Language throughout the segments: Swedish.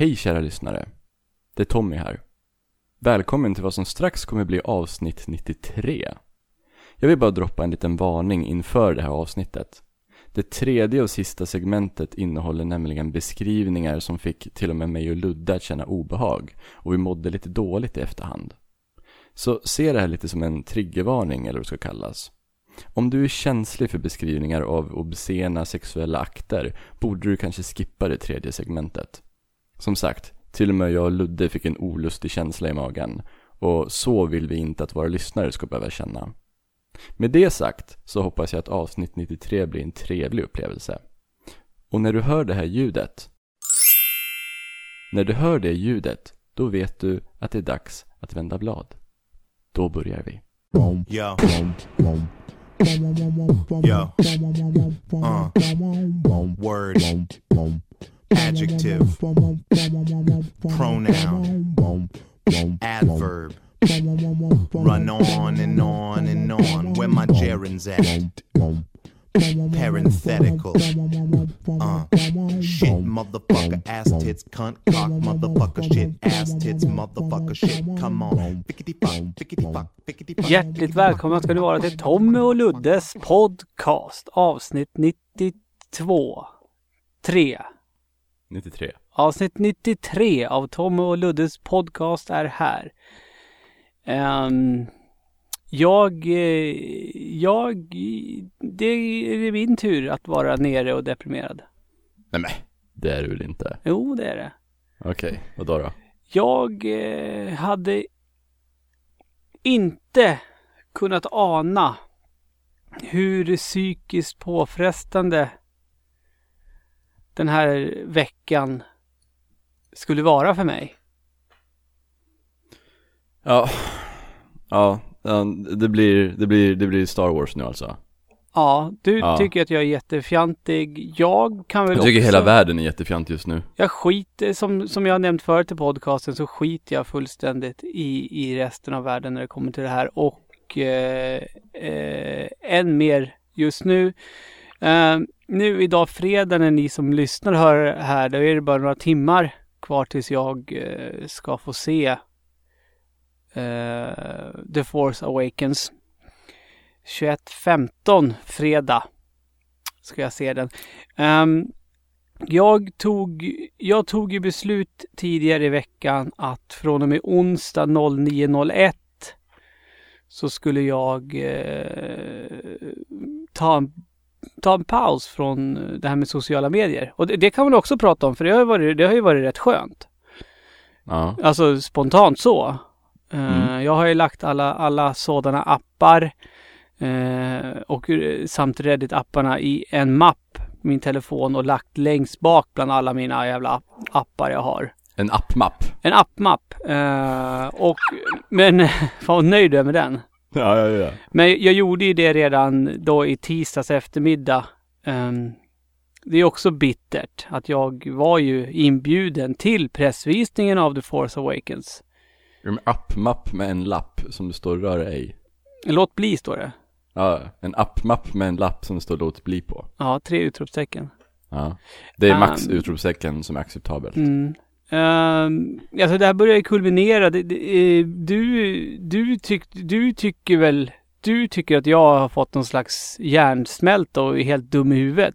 Hej kära lyssnare. Det är Tommy här. Välkommen till vad som strax kommer bli avsnitt 93. Jag vill bara droppa en liten varning inför det här avsnittet. Det tredje och sista segmentet innehåller nämligen beskrivningar som fick till och med mig och Ludde att känna obehag och vi mådde lite dåligt i efterhand. Så se det här lite som en triggervarning eller vad det ska kallas. Om du är känslig för beskrivningar av obscena sexuella akter borde du kanske skippa det tredje segmentet. Som sagt, till och med jag och Ludde fick en olustig känsla i magen och så vill vi inte att våra lyssnare ska behöva känna. Med det sagt så hoppas jag att avsnitt 93 blir en trevlig upplevelse. Och när du hör det här ljudet, när du hör det ljudet, då vet du att det är dags att vända blad. Då börjar vi. Yo. Yo. Uh. Word. Adjective. Pronoun. Adverb. Run on and on and on. Where my gerunds at? Parenthetical. Uh. Shit, motherfucker, ass tits, cunt, cock, motherfucker, shit, ass tits, motherfucker, shit. Come on. Hjärtligt välkomna ska ni vara till Tommy och Luddes podcast avsnitt 92. 3. 93. Avsnitt 93 av Tommy och Luddes podcast är här. Ehm, jag, eh, jag, det är min tur att vara nere och deprimerad. Nej men, det är du väl inte? Jo, det är det. Okej, vad då då? Jag eh, hade inte kunnat ana hur psykiskt påfrestande den här veckan skulle vara för mig. Ja, ja, det blir, det blir, det blir Star Wars nu alltså. Ja, du Ja. tycker att jag är jättefjantig. Jag kan väl Jag tycker också... hela världen är jättefjant just nu. Jag skiter, som, som jag har nämnt förut i podcasten, så skiter jag fullständigt i, i resten av världen när det kommer till det här. Och eh, eh, än mer just nu. Eh, nu idag fredag när ni som lyssnar hör det här, då är det bara några timmar kvar tills jag eh, ska få se eh, The Force Awakens. 21.15 fredag ska jag se den. Um, jag tog, jag tog ju beslut tidigare i veckan att från och med onsdag 09.01 så skulle jag eh, ta, en, ta en paus från det här med sociala medier. Och det, det kan man också prata om för det har ju varit, det har ju varit rätt skönt. Ja, Alltså spontant så. Eh, Mm. Jag har ju lagt alla, alla sådana appar eh, och eh, samt Reddit-apparna i en mapp min telefon och lagt längst bak bland alla mina jävla app- appar jag har. en appmapp. En appmapp. Eh, och, men, fan vad nöjd jag är med den. Ja, ja, ja. Men jag gjorde ju det redan då i tisdags eftermiddag. Ehm, det är också bittert att jag var ju inbjuden till pressvisningen av The Force Awakens. En appmapp med en lapp som det står rör ej. Låt bli står det. Ja, en appmapp med en lapp som det står låt bli på. Ja, tre utropstecken. Ja. Det är max Um, utropstecken som är acceptabelt. Mm. Um, alltså det här börjar ju kulminera. Det, det, eh, du, du, tyck, du tycker väl, du tycker att jag har fått någon slags hjärnsmälta och är helt dum i huvudet.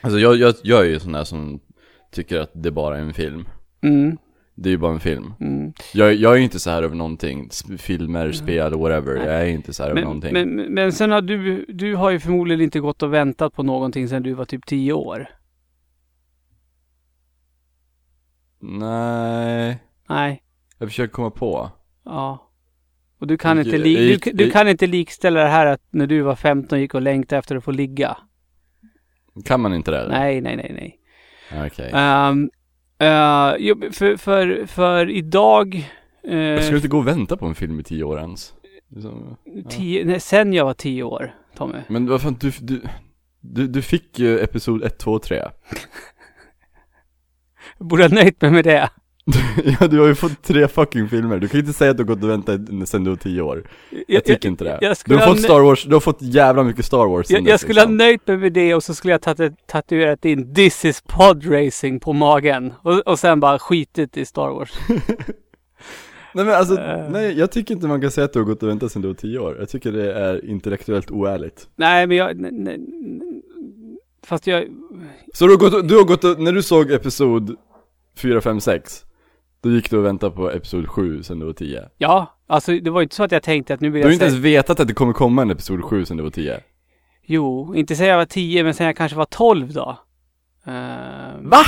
Alltså jag, jag, jag är ju sån där som tycker att det bara är en film. Mm, Det är ju bara en film. mm. Jag, jag är inte så här över någonting. Filmer, spel, whatever. Nej. Jag är inte så här över Men, någonting. men, men sen har du, du har ju förmodligen inte gått och väntat på någonting sedan du var typ tio år. Nej, Nej, jag försöker komma på. ja. Och du kan, Jag- inte, li- jag du, gick- du jag- kan inte likställa det här att när du var 15 gick och längtade efter att få ligga. Kan man inte det? eller? Nej, nej, nej, nej. Okej. Um, uh, för, för, för idag... eh, Jag skulle inte gå och vänta på en film i tio år ens. Det är som- tio, nej, sen jag var tio år, Tommy. Men vad fan, du, du, du, du fick ju episod 1, 2 och 3. Jag borde ha nöjt mig med det. ja, du har ju fått tre fucking filmer. Du kan ju inte säga att du har gått och väntat sen du var tio år. Jag tycker inte det. jag du har ha fått Star Wars, du har fått jävla mycket Star Wars Jag, jag skulle ha liksom. nöjt mig med det och så skulle jag tat- tatuerat in This is podracing på magen. Och, och sen bara skitit i Star Wars. Nej men alltså, Eh. nej jag tycker inte man kan säga att du har gått och väntat sen du var tio år. Jag tycker det är intellektuellt oärligt. Nej, men jag... Nej, nej, fast jag... Så du har gått, du har gått när du såg episod 4, 5, 6 Då gick du och väntade på episod 7 sen du var 10 Ja, alltså det var inte så att jag tänkte att nu vill Du har jag inte ens vetat att det kommer komma en episod 7 sen du var 10 Jo, inte säga jag var 10, men sen jag kanske var 12 då. Uh, Va?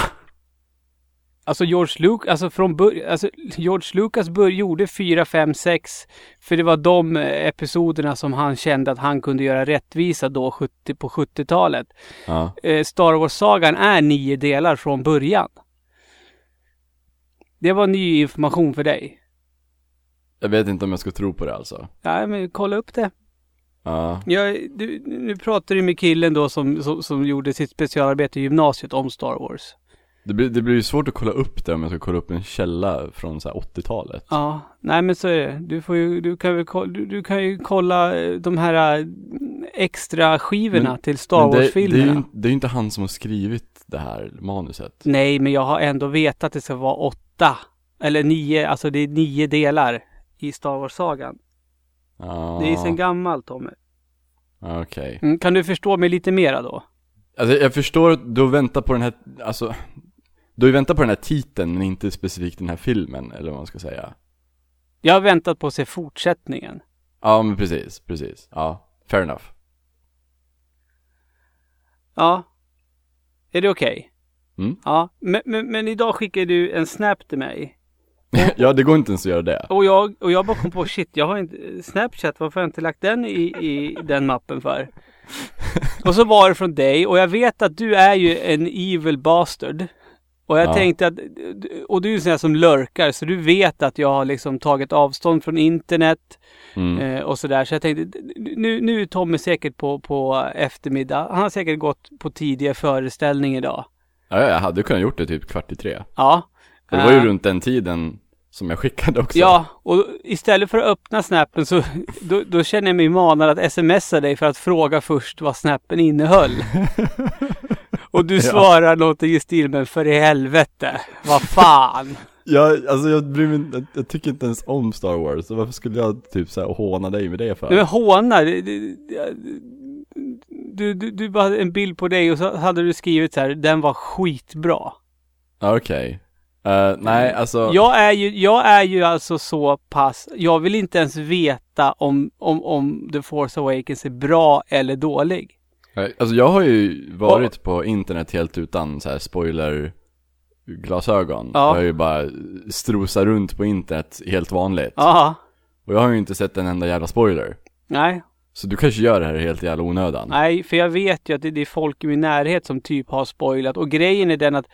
Alltså George Lucas, alltså från början, alltså George Lucas bör, gjorde 4, 5, 6. För det var de episoderna som han kände att han kunde göra rättvisa då 70, på 70-talet. Ja, Eh, Star Wars-sagan är nio delar från början. Det var ny information för dig. jag vet inte om jag ska tro på det alltså Nej, men kolla upp det. Ja, Jag, du, nu pratar du med killen då som, som, som gjorde sitt specialarbete i gymnasiet om Star Wars. det blir, det blir ju svårt att kolla upp det om jag ska kolla upp en källa från så här 80-talet Ja, nej men så är det. Du, får ju, du, kan, väl, ko- du, du kan ju kolla eh, de här eh, extra skivorna Men- till Star Men det, det, är Wars-filmerna. ju, det är ju inte han som har skrivit det här manuset Nej, men jag har ändå vetat att det ska vara åtta. Eller nio, alltså det är nio delar i Star Wars-sagan. Ja, Det är sen gammalt Tommy. okej Mm, kan du förstå mig lite mera då? Alltså jag förstår att du har väntat på den här, alltså Du har väntat på den här titeln men inte specifikt den här filmen, eller vad man ska säga Jag har väntat på att se fortsättningen. Ja men precis, precis, ja, fair enough Ja. Är det okej? Mm. Ja, men, men, men idag skickade du en snap till mig. Ja det går inte ens att göra det Och jag, och jag bara kom på shit, jag har inte Snapchat, varför har jag inte lagt den i, i den mappen för? Och så var det från dig och jag vet att du är ju en evil bastard. Och jag Ja. tänkte att, och du är en sån här som lurkar så du vet att jag har liksom tagit avstånd från internet mm. eh, och sådär. Så jag tänkte, nu, nu är Tommy säkert på, på eftermiddag. Han har säkert gått på tidiga föreställning idag. Ja jag hade kunnat gjort det typ kvart i tre Ja. För det var ju Eh, runt den tiden som jag skickade också Ja, och istället för att öppna snappen så då, då känner jag mig manad att smsa dig för att fråga först vad snappen innehöll. Och du Ja. svarar någonting i stil med för i helvete, vad fan. Jag, alltså jag bryr mig inte- jag tycker inte ens om Star Wars, så varför skulle jag typ såhär håna dig med det för? Du är håna. det- det- Du, du, du bara hade en bild på dig och så hade du skrivit så här, den var skitbra. Okej Eh, Nej alltså Jag är ju, jag är ju alltså så pass, jag vill inte ens veta om, om, om The Force Awakens är bra eller dålig. Alltså jag har ju varit på internet helt utan så här spoiler glasögon. Ja. Jag har ju bara strosat runt på internet helt vanligt. Ja, Och jag har ju inte sett en enda jävla spoiler. nej, Så du kanske gör det här helt jävla onödan. nej, för jag vet ju att det, det är folk i min närhet som typ har spoilat och grejen är den att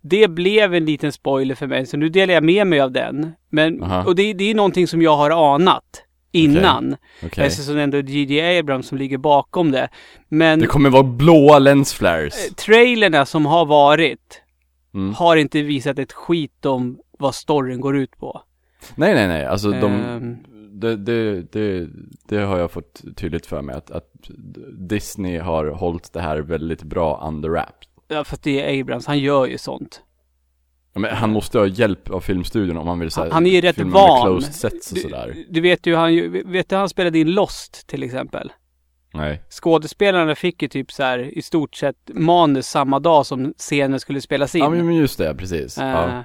det blev en liten spoiler för mig, så nu delar jag med mig av den. Men, Aha. och det, det är någonting som jag har anat innan. Okej. Eftersom det ändå är J.J. Abrams som ligger bakom det. Men Det kommer vara blåa lensflares. eh, trailerna som har varit Mm. har inte visat ett skit om vad storyn går ut på. Nej nej nej, alltså de, Ehm. Det, det, det, det har jag fått tydligt för mig att, att Disney har hållit det här väldigt bra under wrap. Ja, för det är Abrams, han gör ju sånt. Ja, Men han måste ha hjälp av filmstudion om han vill säga Han är ju rätt van. closed sets och sådär. Du, du vet ju, han, vet du han spelade in Lost till exempel? Nej. Skådespelarna fick ju typ så här i stort sett manus samma dag som scenen skulle spelas in. Ja men just det, precis. Eh, Ja.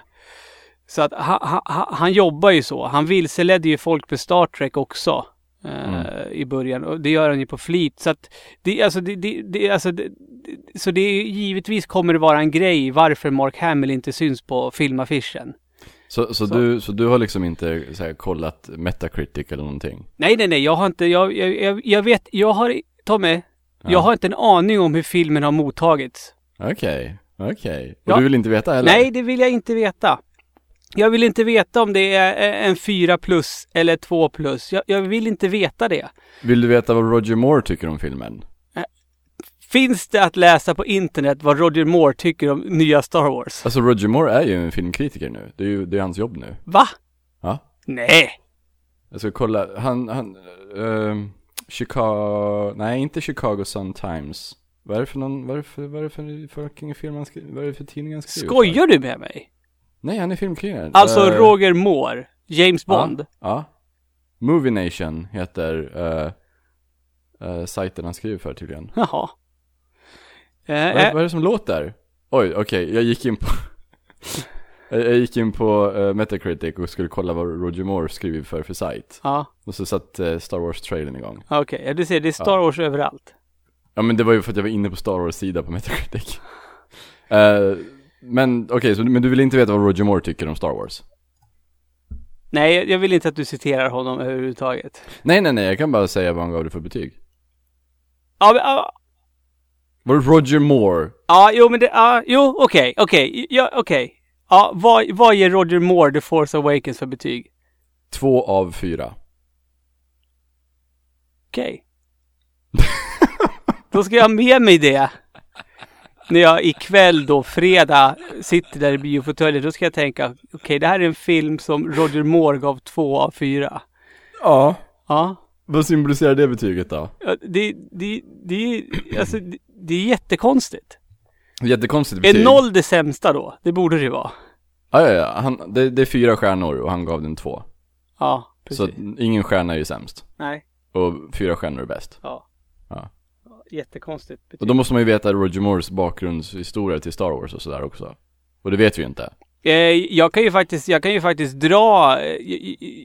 Så att han, han, han jobbar ju så. Han vilseledde ju folk med Star Trek också. eh, Mm. I början. Och det gör han ju på flit. Så att det, alltså, det, det, det, alltså, det, så det är givetvis kommer det vara en grej varför Mark Hamill inte syns på filmaffischen. Så, så, Så. Du, så du har liksom inte här, kollat Metacritic eller någonting? Nej, nej, nej, jag har inte, jag, jag, jag, vet, jag har, Tommy, Ja. jag har inte en aning om hur filmen har mottagits. Okej, okej. Och Ja. du vill inte veta heller? Nej, det vill jag inte veta. Jag vill inte veta om det är en 4 plus eller 2 plus. Jag, jag vill inte veta det. Vill du veta vad Roger Moore tycker om filmen? Finns det att läsa på internet vad Roger Moore tycker om nya Star Wars? Alltså Roger Moore är ju en filmkritiker nu. Det är ju det är hans jobb nu. Va? Ja. Nej! Jag ska kolla, han, han, ehm, Chicago, nej inte Chicago Sun Times. Vad är det för någon, vad är det för, vad är det för fucking film han skriver, vad är det för tidning han skriver? Skojar du med mig? Nej, han är filmkritiker. Alltså Eh, Roger Moore, James Bond. Ja, ja. Movie Nation heter uh, uh, sajten han skriver för tydligen. Jaha. Vad, är, vad är det som låter? Oj, okej, jag gick in på jag, gick in på uh, Metacritic och skulle kolla vad Roger Moore skriver för för sajt. ja, Och så satt uh, Star Wars-trailern igång. okej. Ja, du ser, det är Star Wars överallt. Ja men det var ju för att jag var inne på Star Wars sida på Metacritic. Men okej, så men du vill inte veta vad Roger Moore tycker om Star Wars? Nej, jag vill inte att du citerar honom överhuvudtaget. Nej, nej, nej, jag kan bara säga vad han gav det för betyg. Ja, men, ja, Var det Roger Moore? ja jo men det, ja, jo, okej, okej, ja, okej. Ja, vad, vad ger Roger Moore The Force Awakens för betyg? Två av fyra. Okej. Då ska jag ha med mig det. När jag ikväll då, fredag, sitter där i biofåtöljen, då ska jag tänka, okej det här är en film som Roger Moore gav två av fyra. Ja. Ja. Vad symboliserar det betyget då? Ja, Det, det, det, alltså, det, det är jättekonstigt. Jättekonstigt betyg. Är noll det sämsta då? Det borde det ju vara. Ja, ja, ja. Han, det, det är fyra stjärnor och han gav den två. Ja, Så precis. att ingen stjärna är ju sämst. Nej, Och fyra stjärnor är bäst. ja. Ja. Jättekonstigt betyg. Och då måste man ju veta Roger Moores bakgrundshistoria till Star Wars och sådär också. Och det vet vi ju inte. Eh, jag kan ju faktiskt, jag kan ju faktiskt dra, eh,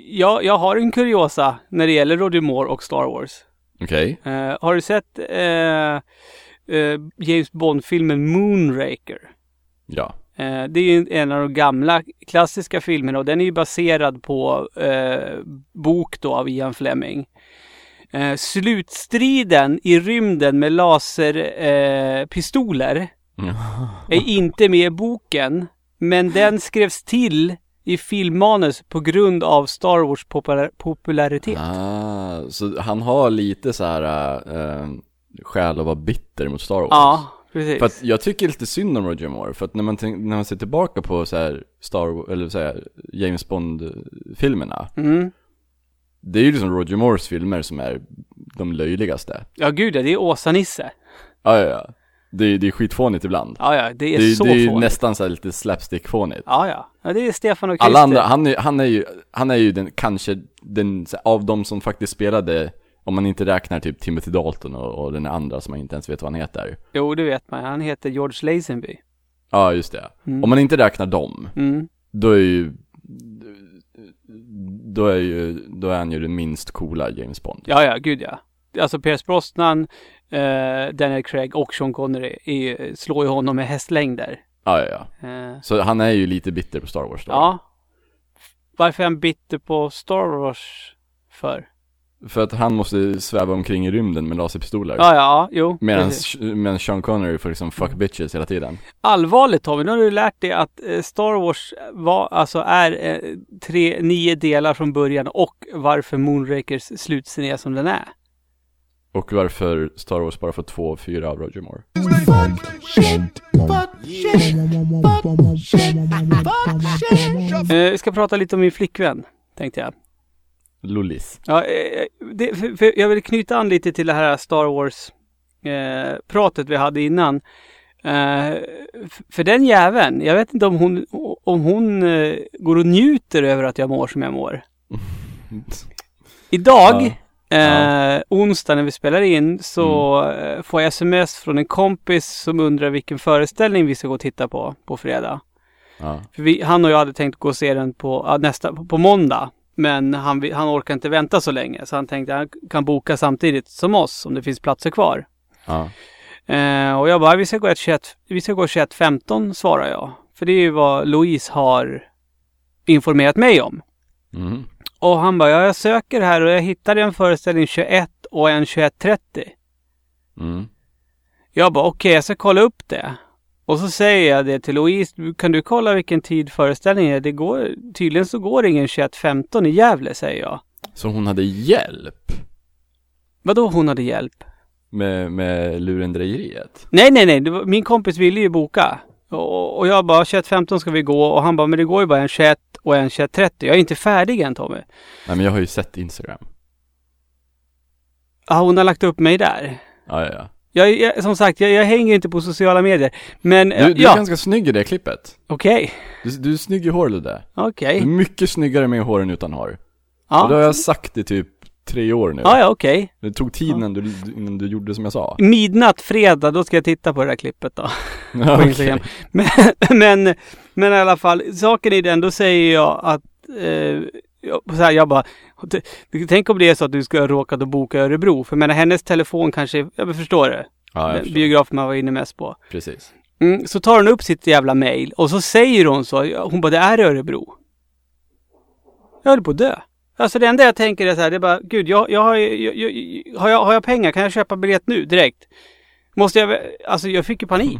jag, jag har en kuriosa när det gäller Roger Moore och Star Wars. Okej? Eh, har du sett eh, James Bond-filmen Moonraker? Ja. Det är ju en av de gamla klassiska filmerna och den är ju baserad på bok då av Ian Fleming. Eh, slutstriden i rymden med laserpistoler eh, pistoler är inte med i boken, men den skrevs till i filmmanus på grund av Star Wars popula- popularitet. Ah, så han har lite så här äh, skäl att vara bitter mot Star Wars. Ja, precis. För att jag tycker lite synd om Roger Moore, för att när man, när man ser tillbaka på så här Star eller så här James Bond-filmerna, Mm. Det är ju liksom Roger Moores filmer som är de löjligaste. Ja, gud ja, det är Åsa-Nisse. Ja, ja, ja. Det, är- det är skitfånigt ibland. Ja, ja, det är det, så det är ju nästan så här lite slapstick-fånigt. Ja, ja. Ja, det är Stefan och Christer. Alla andra, han är, han är ju, han är ju den, kanske den, här, av de som faktiskt spelade, om man inte räknar typ Timothy Dalton och, och den andra som man inte ens vet vad han heter. Jo, det vet man. Han heter George Lazenby. Ja, just det. Mm. Om man inte räknar dem, Mm. då är ju, då är ju, då är han ju den minst coola James Bond. Ja, ja, gud ja. Alltså Pierce Brosnan, eh, Daniel Craig och Sean Connery är, slår ju honom med hästlängder. Ja, ja, ja. Eh, Så han är ju lite bitter på Star Wars då. ja. Varför är han bitter på Star Wars för? För att han måste sväva omkring i rymden med laserpistoler. Ja, ja, jo. Medan, Sean Connery får liksom fuck bitches hela tiden. Allvarligt Tommy, nu har du lärt dig att eh, Star Wars var, alltså är eh, tre, nio delar från början och varför Moonrakers slutscen är som den är. Och varför Star Wars bara får två av fyra av Roger Moore. Eh, vi ska prata lite om min flickvän, tänkte jag. Lullis. Ja, eh, det, för, för jag vill knyta an lite till det här Star Wars eh, vi hade innan. Eh, för den jäveln, jag vet inte om hon, om hon eh, går och njuter över att jag mår som jag mår. Idag, Ja. eh, onsdag när vi spelar in, så eh, får jag sms från en kompis som undrar vilken föreställning vi ska gå och titta på, på fredag. Ja. För vi, han och jag hade tänkt gå och se den på, ja, nästa, på, på måndag. Men han, han orkar inte vänta så länge. Så han tänkte han kan boka samtidigt som oss om det finns platser kvar. Ja. Eh, och jag bara, vi ska gå 21, vi ska gå 21.15 svarar jag. För det är ju vad Louise har informerat mig om. Mhm. Och han bara, ja jag söker här och jag hittade en föreställning 21 och en 21.30. Mm. Jag bara, okej jag ska kolla upp det. Och så säger jag det till Louise, "Du- kan du kolla vilken tid föreställningen är? Det går, tydligen så går det ingen 21.15 i Gävle, säger jag. Så hon hade hjälp? Vadå hon hade hjälp? med, med lurendrejeriet? Nej, nej, nej. Var, min kompis ville ju boka. Och, och jag bara 21.15 ska vi gå och han bara men det går ju bara en 21 och en 21.30. Jag är inte färdig än Tommy. Nej men jag har ju sett Instagram. Ja, hon har lagt upp mig där. Ja, ja, ja. Jag, jag, som sagt, jag, jag hänger inte på sociala medier. Men Du, du är ja, ganska snygg i det klippet. okej. Du, du är snygg i hår Ludde. Okej. Du är mycket snyggare med hår än utan hår. Och det har Ja. jag sagt i typ tre år nu. ja, ja, okej. Det tog tid innan du, innan du gjorde som jag sa. Midnatt fredag, då ska jag titta på det där klippet då. Ja, på Instagram. Men, men, men i alla fall, saken är den, då säger jag att eh, jag, så här, jag bara, tänk om det är så att du ska råka att boka Örebro. För jag menar, hennes telefon kanske, jag förstår det. Ja, jag förstår. biografen man var inne mest på. Precis. Mm, så tar hon upp sitt jävla mail och så säger hon så, hon bara, det är Örebro. Jag höll på att dö. Alltså det enda jag tänker är så här, det är bara, gud, jag, jag, har, jag, jag, har, jag, har jag pengar? Kan jag köpa biljett nu direkt? Måste jag, alltså jag fick ju panik.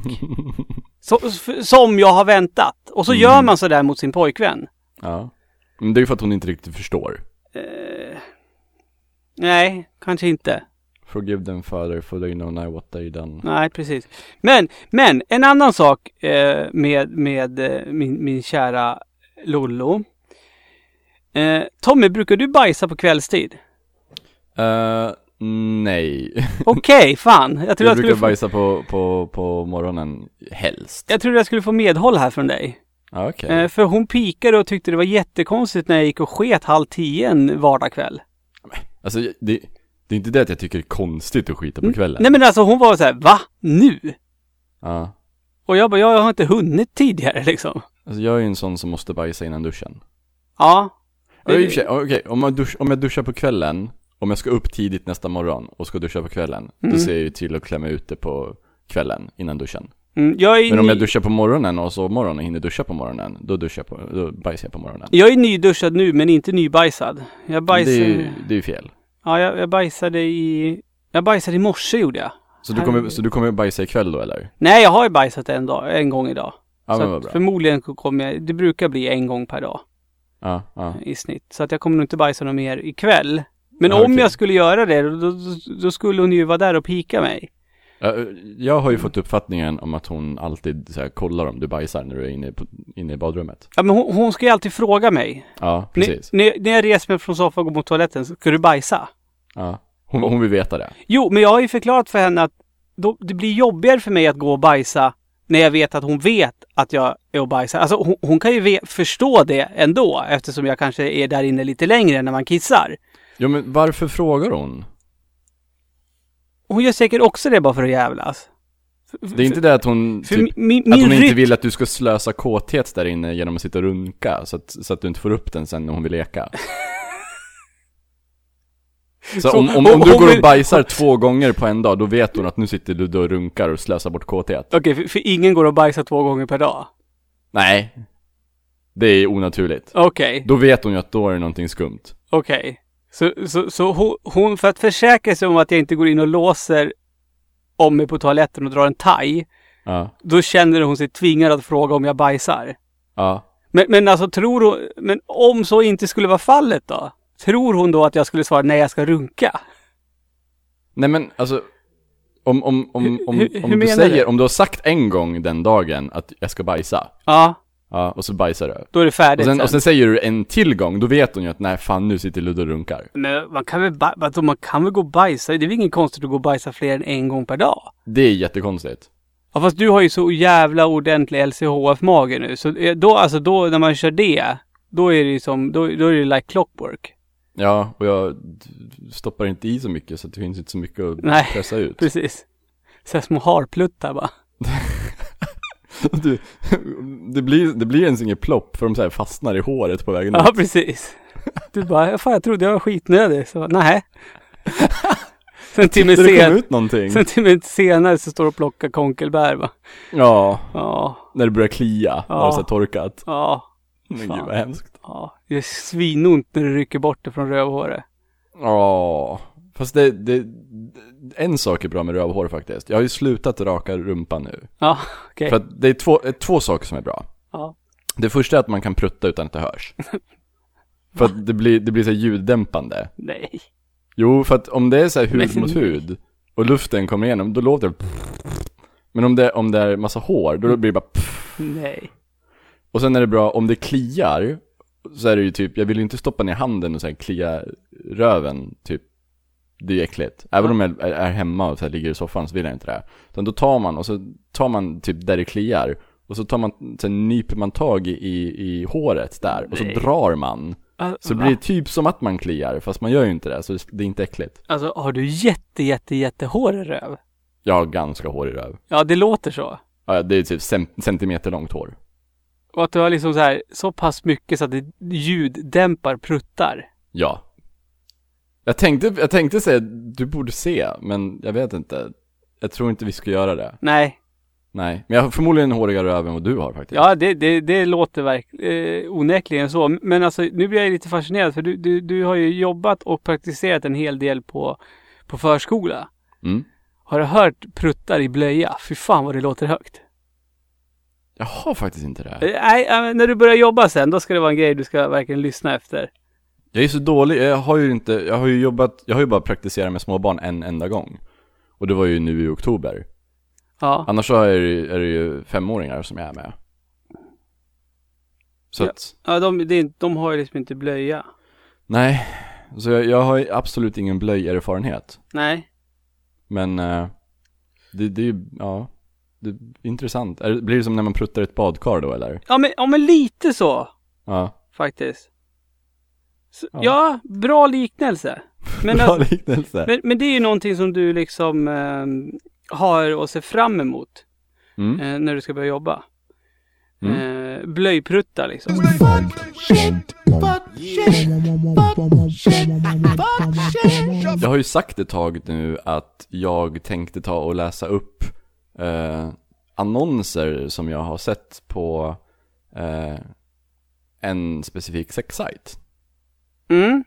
Så, som jag har väntat. Och så Mm. gör man så där mot sin pojkvän. Ja. Men det är ju för att hon inte riktigt förstår. Eh, nej, kanske inte. Forgive them father for they know not what they done. Nej, precis. Men, men en annan sak eh, med, med eh, min, min kära Lollo. Eh, Tommy, brukar du bajsa på kvällstid? Uh, nej. Okej, fan. Jag Jag, jag, brukar få, bajsa på, på, på morgonen helst. jag trodde jag skulle få medhåll här från dig. Okej. Eh, för hon pikade och tyckte det var jättekonstigt när jag gick och sket halv tio en vardagkväll. Alltså det, det är inte det att jag tycker det är konstigt att skita på kvällen. Nej men alltså hon var så här, va? Nu? Ja. Och jag bara, jag har inte hunnit tidigare liksom. Alltså jag är ju en sån som måste bajsa innan duschen. Ja. Sig, Okej, om, jag dusch, om jag duschar på kvällen, om jag ska upp tidigt nästa morgon och ska duscha på kvällen, Mm. då ser jag ju till att klämma ut det på kvällen innan duschen. Mm, jag, är Men om ny, jag duschar på morgonen och sovmorgon och hinner duscha på morgonen, då, duschar på, då bajsar jag på morgonen. jag är nyduschad nu men inte nybajsad. Jag Det bajsade, är ju det är ju fel. ja jag, jag bajsade i, jag bajsade i morse gjorde jag. Så du kommer, så du kommer bajsa ikväll då eller? Nej jag har ju bajsat en dag, en gång idag. Ja så förmodligen kommer jag, det brukar bli en gång per dag Ja, ja. i snitt. Så att jag kommer nog inte bajsa något mer ikväll. Men Ja, om okej. jag skulle göra det, då, då, då skulle hon ju vara där och pika mig. Ja, Jag har ju fått uppfattningen om att hon alltid så här, kollar om du bajsar när du är inne, på, inne i badrummet. Ja men hon, hon ska ju alltid fråga mig. Ja, precis. när, när jag reser mig från soffan och går mot toaletten, ska du bajsa? Ja. Hon, hon vill veta det. Jo, men jag har ju förklarat för henne att då, det blir jobbigare för mig att gå och bajsa när jag vet att hon vet att jag är och bajsar. Alltså hon, hon kan ju förstå det ändå eftersom jag kanske är där inne lite längre när man kissar. Ja men varför frågar hon? Hon gör säkert också det bara för att jävlas. Det är inte det att hon, typ, min, min, att hon inte vill att du ska slösa kåthet där inne genom att sitta och runka, så att, så att du inte får upp den sen när hon vill leka. Så, Så om, om, om du går vill- och bajsar två gånger på en dag, då vet hon att nu sitter du och runkar och slösar bort kåthet. Okej, för, för ingen går och bajsar två gånger per dag. Nej. Det är onaturligt. Okej, Då vet hon ju att då är det någonting skumt. okej. Så, så, så hon, för att försäkra sig om att jag inte går in och låser om mig på toaletten och drar en thai, Ja. då känner hon sig tvingad att fråga om jag bajsar. Ja. Men, men alltså tror hon, men om så inte skulle vara fallet då? Tror hon då att jag skulle svara nej jag ska runka? Nej men alltså, om, om, om, om, hur- om hur du menar säger, du? om du har sagt en gång den dagen att jag ska bajsa, Ja, ja, och så bajsar du. då är det Och färdigt sen, sen. och sen säger du en till gång, då vet hon ju att nej fan nu sitter Ludde och runkar. Men man kan väl, vadå, man kan väl gå och bajsa? Det är väl inget konstigt att gå och bajsa fler än en gång per dag? Det är jättekonstigt. Ja fast du har ju så jävla ordentlig LCHF-mage nu. Så eh, då, alltså då när man kör det, då är det ju som, då, då är det like clockwork. Ja, och jag stoppar inte i så mycket så det finns inte så mycket att Nej, pressa ut. Precis. Så små harpluttar bara. Du, det, blir, det blir ens inget plopp för de så här fastnar i håret på vägen Ja ut. precis. Du bara, fan jag trodde jag var skitnödig. Så nej. Sen timme, sen, sen timme senare så står du och plockar konkelbär va. Ja, Ja, när det börjar klia, Ja. när det här torkat. ja, Men Fan. gud vad hemskt. ja. Det är svinont när du rycker bort det från rövhåret. Ja, fast det, det, en sak är bra med rövhår faktiskt. Jag har ju slutat raka rumpan nu. Ja, okej. För att det är två, eh, två saker som är bra. Ja. Det första är att man kan prutta utan att det hörs. för att det blir, det blir så ljuddämpande. Nej. Jo, för att om det är så här hud Men- mot hud, och luften kommer igenom, då låter det Men om det, om det är massa hår, då blir det bara Nej. Och sen är det bra, om det kliar, så är det ju typ, jag vill ju inte stoppa ner handen och så här klia röven, typ. Det är ju äckligt. Även om jag är, hemma och så här, ligger i soffan så vill jag inte det. Utan då tar man, och så tar man typ där det kliar. Och så tar man, sen nyper man tag i, i, i håret där, och så Nej. drar man. Ah, Så va? blir det typ som att man kliar, fast man gör ju inte det, så det är inte äckligt. Alltså, har du jätte, jätte, jätte hår i röv? Jag har ganska hårig röv. Ja, det låter så. Ja, det är typ cent- centimeter långt hår. Och att du har liksom så här, så pass mycket så att det ljuddämpar pruttar. Ja. Jag tänkte, jag tänkte säga du borde se, men jag vet inte. Jag tror inte vi ska göra det. Nej. Nej, men jag har förmodligen hårigare röv än vad du har faktiskt. Ja, det, det, det låter verkligen eh, onekligen så. Men alltså, nu blir jag lite fascinerad för du, du, du har ju jobbat och praktiserat en hel del på, på förskola. Mm. Har du hört pruttar i blöja? Fy fan vad det låter högt. Jag har faktiskt inte det. Eh, Nej, när du börjar jobba sen, då ska det vara en grej du ska verkligen lyssna efter. Jag är så dålig, jag har ju inte, jag har ju jobbat, jag har ju bara praktiserat med småbarn en enda gång. Och det var ju nu i oktober. Ja, Annars så är det, är det ju femåringar som jag är med. Så Ja. att, ja de, inte- de har ju liksom inte blöja. nej. Så jag, jag har ju absolut ingen blöjerfarenhet. Nej. Men eh, det, det är ju, ja, det är intressant. Är, det- blir det som när man pruttar ett badkar då eller? Ja men, ja, men lite så Ja. faktiskt. Så, Ja. ja. bra liknelse. Men, Bra alltså, liknelse. men, men det är ju någonting som du liksom eh, har att se fram emot Mm. eh, när du ska börja jobba. Mm. Eh, blöjprutta liksom. Jag har ju sagt ett tag nu att jag tänkte ta och läsa upp eh, annonser som jag har sett på eh, en specifik sexsajt. Mm.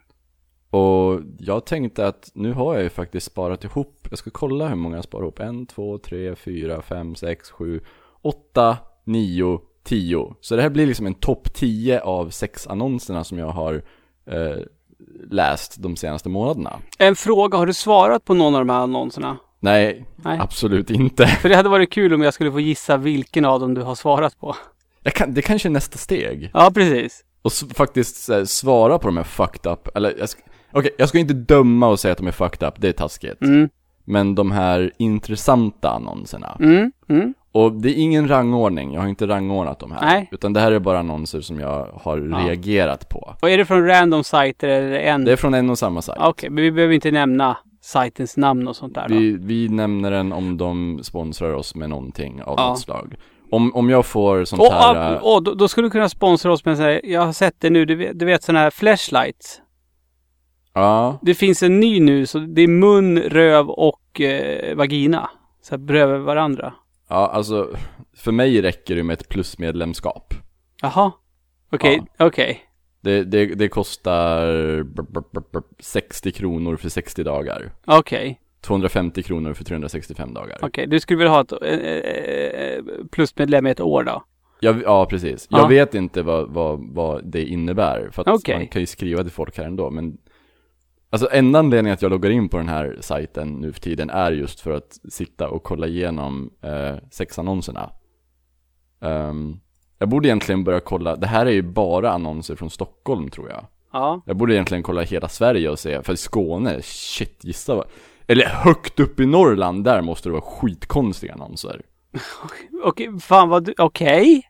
Och jag tänkte att nu har jag ju faktiskt sparat ihop, jag ska kolla hur många jag sparar ihop. En, två, tre, fyra, fem, sex, sju, åtta, nio, tio. Så det här blir liksom en topp 10 av sexannonserna som jag har eh, läst de senaste månaderna. En fråga, har du svarat på någon av de här annonserna? Nej, Nej. absolut inte. För det hade varit kul om jag skulle få gissa vilken av dem du har svarat på. Kan, det kanske är nästa steg. Ja, precis. Och faktiskt här, svara på de här fucked up, eller jag ska, okej, jag ska inte döma och säga att de är fucked up, det är taskigt. Mm, Men de här intressanta annonserna. mm, mm. Och det är ingen rangordning, jag har inte rangordnat de här. Nej. Utan det här är bara annonser som jag har Ja. reagerat på. Och är det från random sajter eller en? Det är från en och samma sajt. Okej, men vi behöver inte nämna sajtens namn och sånt där då. Vi, vi nämner den om de sponsrar oss med någonting av Ja. något slag. Om, om jag får sånt Åh, här... ah, äh, åh, då, då skulle du kunna sponsra oss med så här, jag har sett det nu, du vet, du vet sådana här flashlights. Ja, Det finns en ny nu, så det är mun, röv och eh, vagina. Så här bredvid varandra. ja, alltså för mig räcker det med ett plusmedlemskap. Jaha. Okej, okej. Det, det, det kostar b- b- b- b- 60 kronor för 60 dagar. Okej. 250 kronor för 365 dagar. Okej, du skulle vilja ha ett eh, eh, plusmedlem i ett år då? Jag, ja, precis. Ja. Jag vet inte vad, vad, vad det innebär. För att Okej. man kan ju skriva till folk här ändå. Men Alltså enda anledningen att jag loggar in på den här sajten nu för tiden är just för att sitta och kolla igenom eh, sexannonserna. Ehm, jag borde egentligen börja kolla, det här är ju bara annonser från Stockholm tror jag. Ja. Jag borde egentligen kolla hela Sverige och se, för Skåne, shit gissa vad Eller högt upp i Norrland, där måste det vara skitkonstiga annonser. Okej, fan vad du, okej.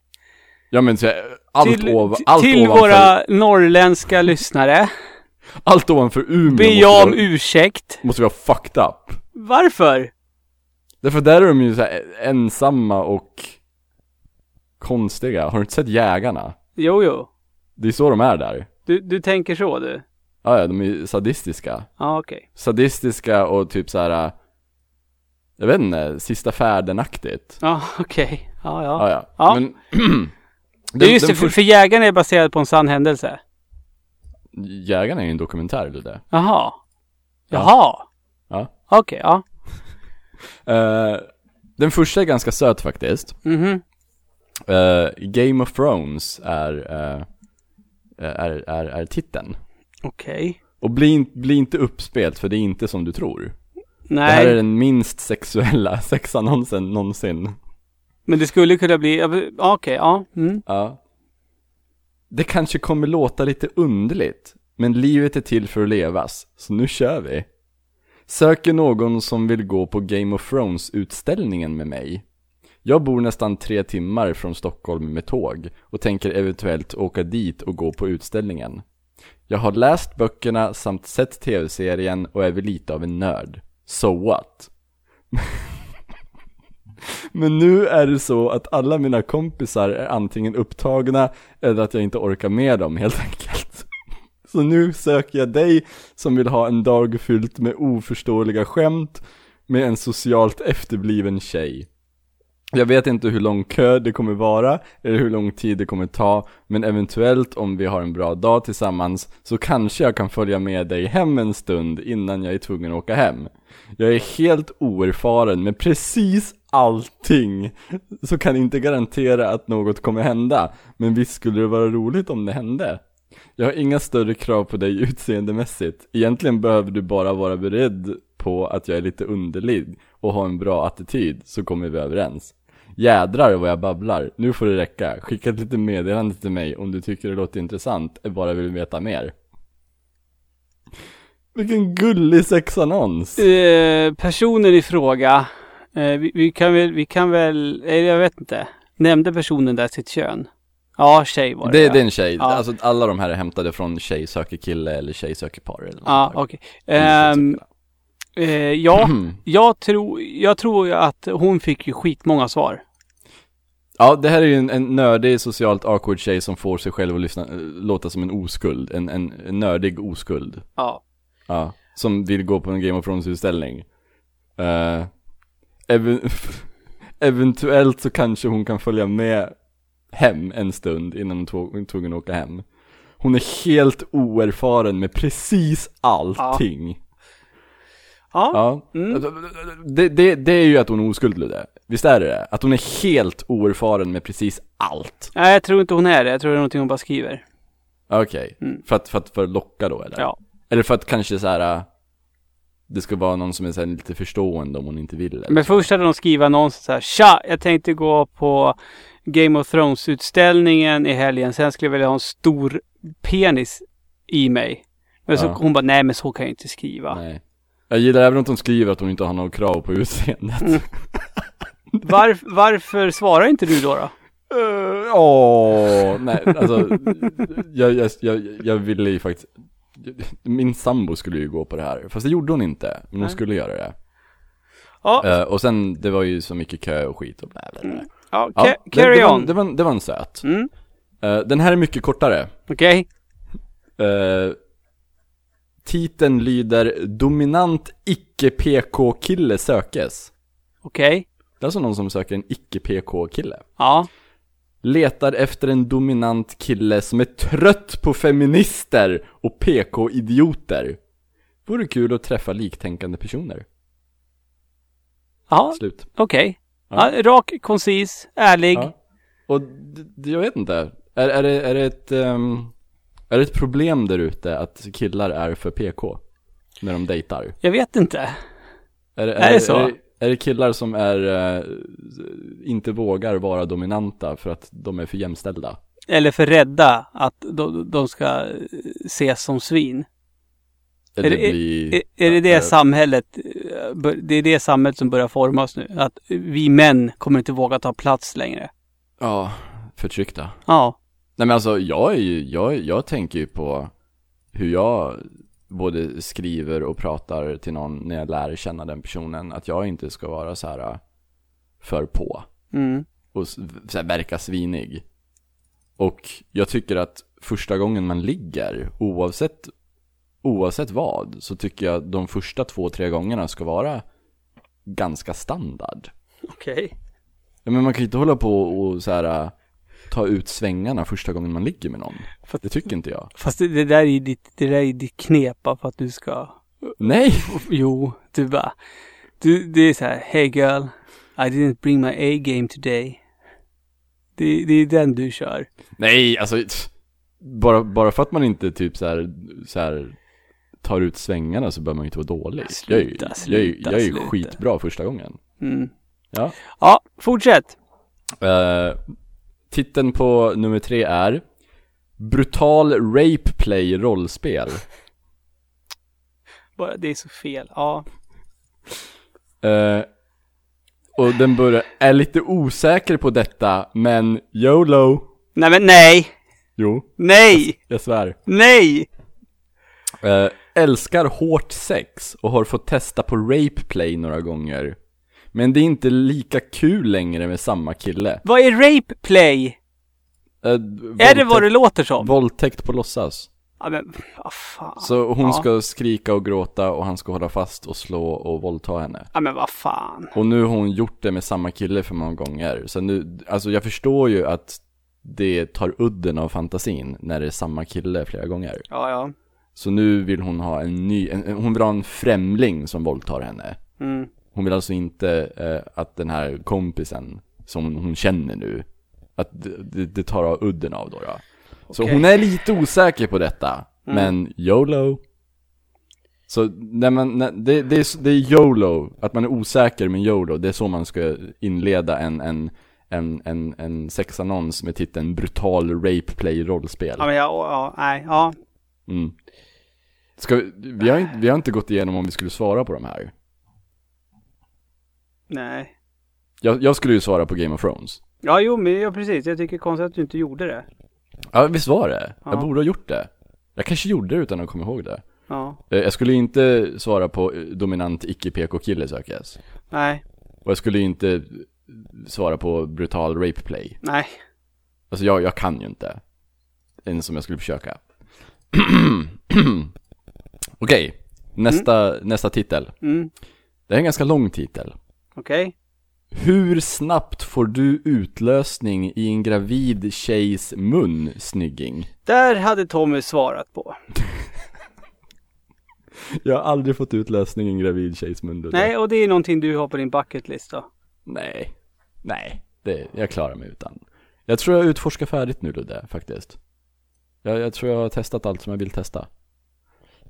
Ja men så, allt, Till, ov, allt, till ovanför, våra norrländska lyssnare. allt ovanför Umeå Be jag om ursäkt. måste vara fucked up. Varför? Därför där är de ju så här ensamma och konstiga. Har du inte sett Jägarna? Jo, jo. Det är så de är där. Du, du tänker så du? Ja, de är ju sadistiska. Ja, okej. Sadistiska och typ så här. Jag vet inte, sista färden-aktigt. Ja, okej. Ja, ja. Ja, ja. Ja. Men, Det är just det, för, för jägarna är baserad på en sann händelse. Jägarna är ju en dokumentär eller det. Jaha. Jaha. Ja. Okej, ja. Eh, den första är ganska söt faktiskt. Mhm. Eh, Game of Thrones är, eh, är, är, är titeln. Okej. Och bli, bli inte uppspelt för det är inte som du tror. Det här är Nej, den minst sexuella sexannonsen någonsin. men det skulle kunna bli, okej, ja. Mm. Ja. Det kanske kommer låta lite underligt, men livet är till för att levas, så nu kör vi. Söker någon som vill gå på Game of Thrones-utställningen med mig. Jag bor nästan tre timmar från Stockholm med tåg och tänker eventuellt åka dit och gå på utställningen. Jag har läst böckerna samt sett tv-serien och är väl lite av en nörd. So what? Men nu är det så att alla mina kompisar är antingen upptagna eller att jag inte orkar med dem helt enkelt. Så nu söker jag dig som vill ha en dag fylld med oförståeliga skämt med en socialt efterbliven tjej. Jag vet inte hur lång kö det kommer vara eller hur lång tid det kommer ta, men eventuellt om vi har en bra dag tillsammans så kanske jag kan följa med dig hem en stund innan jag är tvungen att åka hem. Jag är helt oerfaren med precis allting, så kan inte garantera att något kommer hända, men visst skulle det vara roligt om det hände. Jag har inga större krav på dig utseendemässigt, egentligen behöver du bara vara beredd på att jag är lite underlig och ha en bra attityd, så kommer vi överens. Jädrar vad jag babblar, nu får det räcka. Skicka ett litet meddelande till mig om du tycker det låter intressant, eller bara vill veta mer. Vilken gullig sexannons! Eh, personen i fråga, eh, vi, vi kan väl, vi kan väl, eh, jag vet inte. Nämnde personen där sitt kön? Ja, tjej var det. Det, ja. det är en tjej, Ja. alltså alla de här är hämtade från tjej söker kille eller tjej söker par eller något Ja, okej. där. Ehm, eh, ja, jag tror, jag tror att hon fick ju skitmånga svar. Ja, det här är ju en, en nördig, socialt awkward tjej som får sig själv att lyssna, äh, låta som en oskuld, en, en, en nördig oskuld. Ja. Ja, som vill gå på en Game of Thrones-utställning. Eh, even, eventuellt så kanske hon kan följa med hem en stund innan hon tog- tvungen att åka hem. Hon är helt oerfaren med precis allting. Ja. Ja. Mm. Det, det, det är ju att hon är oskuld Ludde. Visst är det det? Att hon är helt oerfaren med precis allt. Nej, jag tror inte hon är det. Jag tror det är någonting hon bara skriver. Okej. Mm. För, att, för att för att locka då eller? Ja. Eller för att kanske så här. äh, Det ska vara någon som är så lite förstående om hon inte vill eller Men först hade de skrivit annonsen så här. Tja! Jag tänkte gå på Game of Thrones-utställningen i helgen. Sen skulle jag vilja ha en stor penis i mig. Men så Ja. hon bara, nej men så kan jag inte skriva. Nej. Jag gillar även att hon skriver att hon inte har några krav på utseendet. Mm. Varf, varför svarar inte du då? då? Eh, Åh, nej alltså. jag, jag, jag, jag ville ju faktiskt. Min sambo skulle ju gå på det här. Fast det gjorde hon inte. Men hon skulle göra det. Ja, Eh, och sen, det var ju så mycket kö och skit och bla bla. ja, Ja, det, carry det, var, on. det, var, en- det var en söt. Mm, Eh, den här är mycket kortare. Okej. Eh, titeln lyder Dominant icke-PK-kille sökes. Okej. Det är alltså någon som söker en icke-PK-kille. Ja. Letar efter en dominant kille som är trött på feminister och PK-idioter. Vore kul att träffa liktänkande personer. Ja, Slut. okej. Ja. Ja, rak, koncis, ärlig. Ja. Och jag vet inte. Är, är, det, är, det ett, ehm, är det ett problem där ute att killar är för PK? När de dejtar? Jag vet inte. Är det, Är det så? Är är det killar som är, eh, inte vågar vara dominanta för att de är för jämställda? Eller för rädda att de, de ska eh, ses som svin. Eller Är det- blir... Är, är det det eh, samhället, eh, det är det samhället som börjar formas nu? Att vi män kommer inte våga ta plats längre. Ja, förtryckta. Ja. Nej men alltså jag är ju, jag, jag tänker ju på hur jag både skriver och pratar till någon när jag lär känna den personen. Att jag inte ska vara så här äh, för på. Mm. och så här, verka svinig. Och jag tycker att första gången man ligger, oavsett, oavsett vad, så tycker jag de första två, tre gångerna ska vara ganska standard. Okej. Ja, men man kan ju inte hålla på och så här äh, ta ut svängarna första gången man ligger med någon. Fast, Det tycker inte jag. fast det, det där är ditt, det där är ditt knep för att du ska, Nej! jo, du bara, du, det är så här, hey girl, I didn't bring my A-game today. Det, det är den du kör. Nej, alltså bara, bara för att man inte typ så här, så här tar ut svängarna så behöver man ju inte vara dålig. jag är, ju- Sluta, jag är, ju- sluta, jag är ju sluta. skitbra första gången. Mm. Ja. Ja, fortsätt. Uh, titeln på nummer tre är Brutal Rape Play rollspel. Bara, det är så fel. Ja. Eh, och den börjar, är lite osäker på detta, men YOLO. Nej men nej! Jo, Nej! jag svär. Nej! Eh, älskar hårt sex och har fått testa på rape play några gånger. Men det är inte lika kul längre med samma kille. Vad är rape play? Eh, Är det vad det låter som? Våldtäkt på låtsas. Ja men, vad fan. Så hon Ja. ska skrika och gråta och han ska hålla fast och slå och våldta henne. Ja men vad fan. Och nu har hon gjort det med samma kille för många gånger. Så nu, alltså jag förstår ju att det tar udden av fantasin när det är samma kille flera gånger. Ja, ja. Så nu vill hon ha en ny, en, hon vill ha en främling som våldtar henne. Mm. Hon vill alltså inte eh, att den här kompisen som hon känner nu, att det, det, tar av udden av då. då. Så Okej. hon är lite osäker på detta, Mm. men YOLO. Så när man, när, det, det, är, det är YOLO, att man är osäker med YOLO, det är så man ska inleda en, en, en, en, en sexannons med titeln Brutal Rape Play rollspel. Ja men ja, ja, nej, ja. Mm. Ska vi, vi, har inte, vi har inte gått igenom om vi skulle svara på de här. Nej. Jag, jag skulle ju svara på Game of Thrones. Ja, jo men ja, precis. Jag tycker konstigt att du inte gjorde det. Ja, visst var det? Jag Ja. borde ha gjort det. Jag kanske gjorde det utan att komma ihåg det. Ja. Eh, Jag skulle inte svara på eh, dominant icke-PK-kille sökes. Nej. Och jag skulle inte svara på brutal rape play. Nej. Alltså jag, jag kan ju inte. Ens som jag skulle försöka. Okej, nästa, nästa titel. Mm. Det är en ganska lång titel. Okej. Hur snabbt får du utlösning i en gravid tjejs mun, snygging? Där hade Tommy svarat på. Jag har aldrig fått utlösning i en gravid tjejs mun. Ludde. Nej, och det är någonting du har på din bucket list då. Nej. Nej. Det, jag klarar mig utan. Jag tror jag utforskar färdigt nu Ludde, faktiskt. Jag, jag tror jag har testat allt som jag vill testa.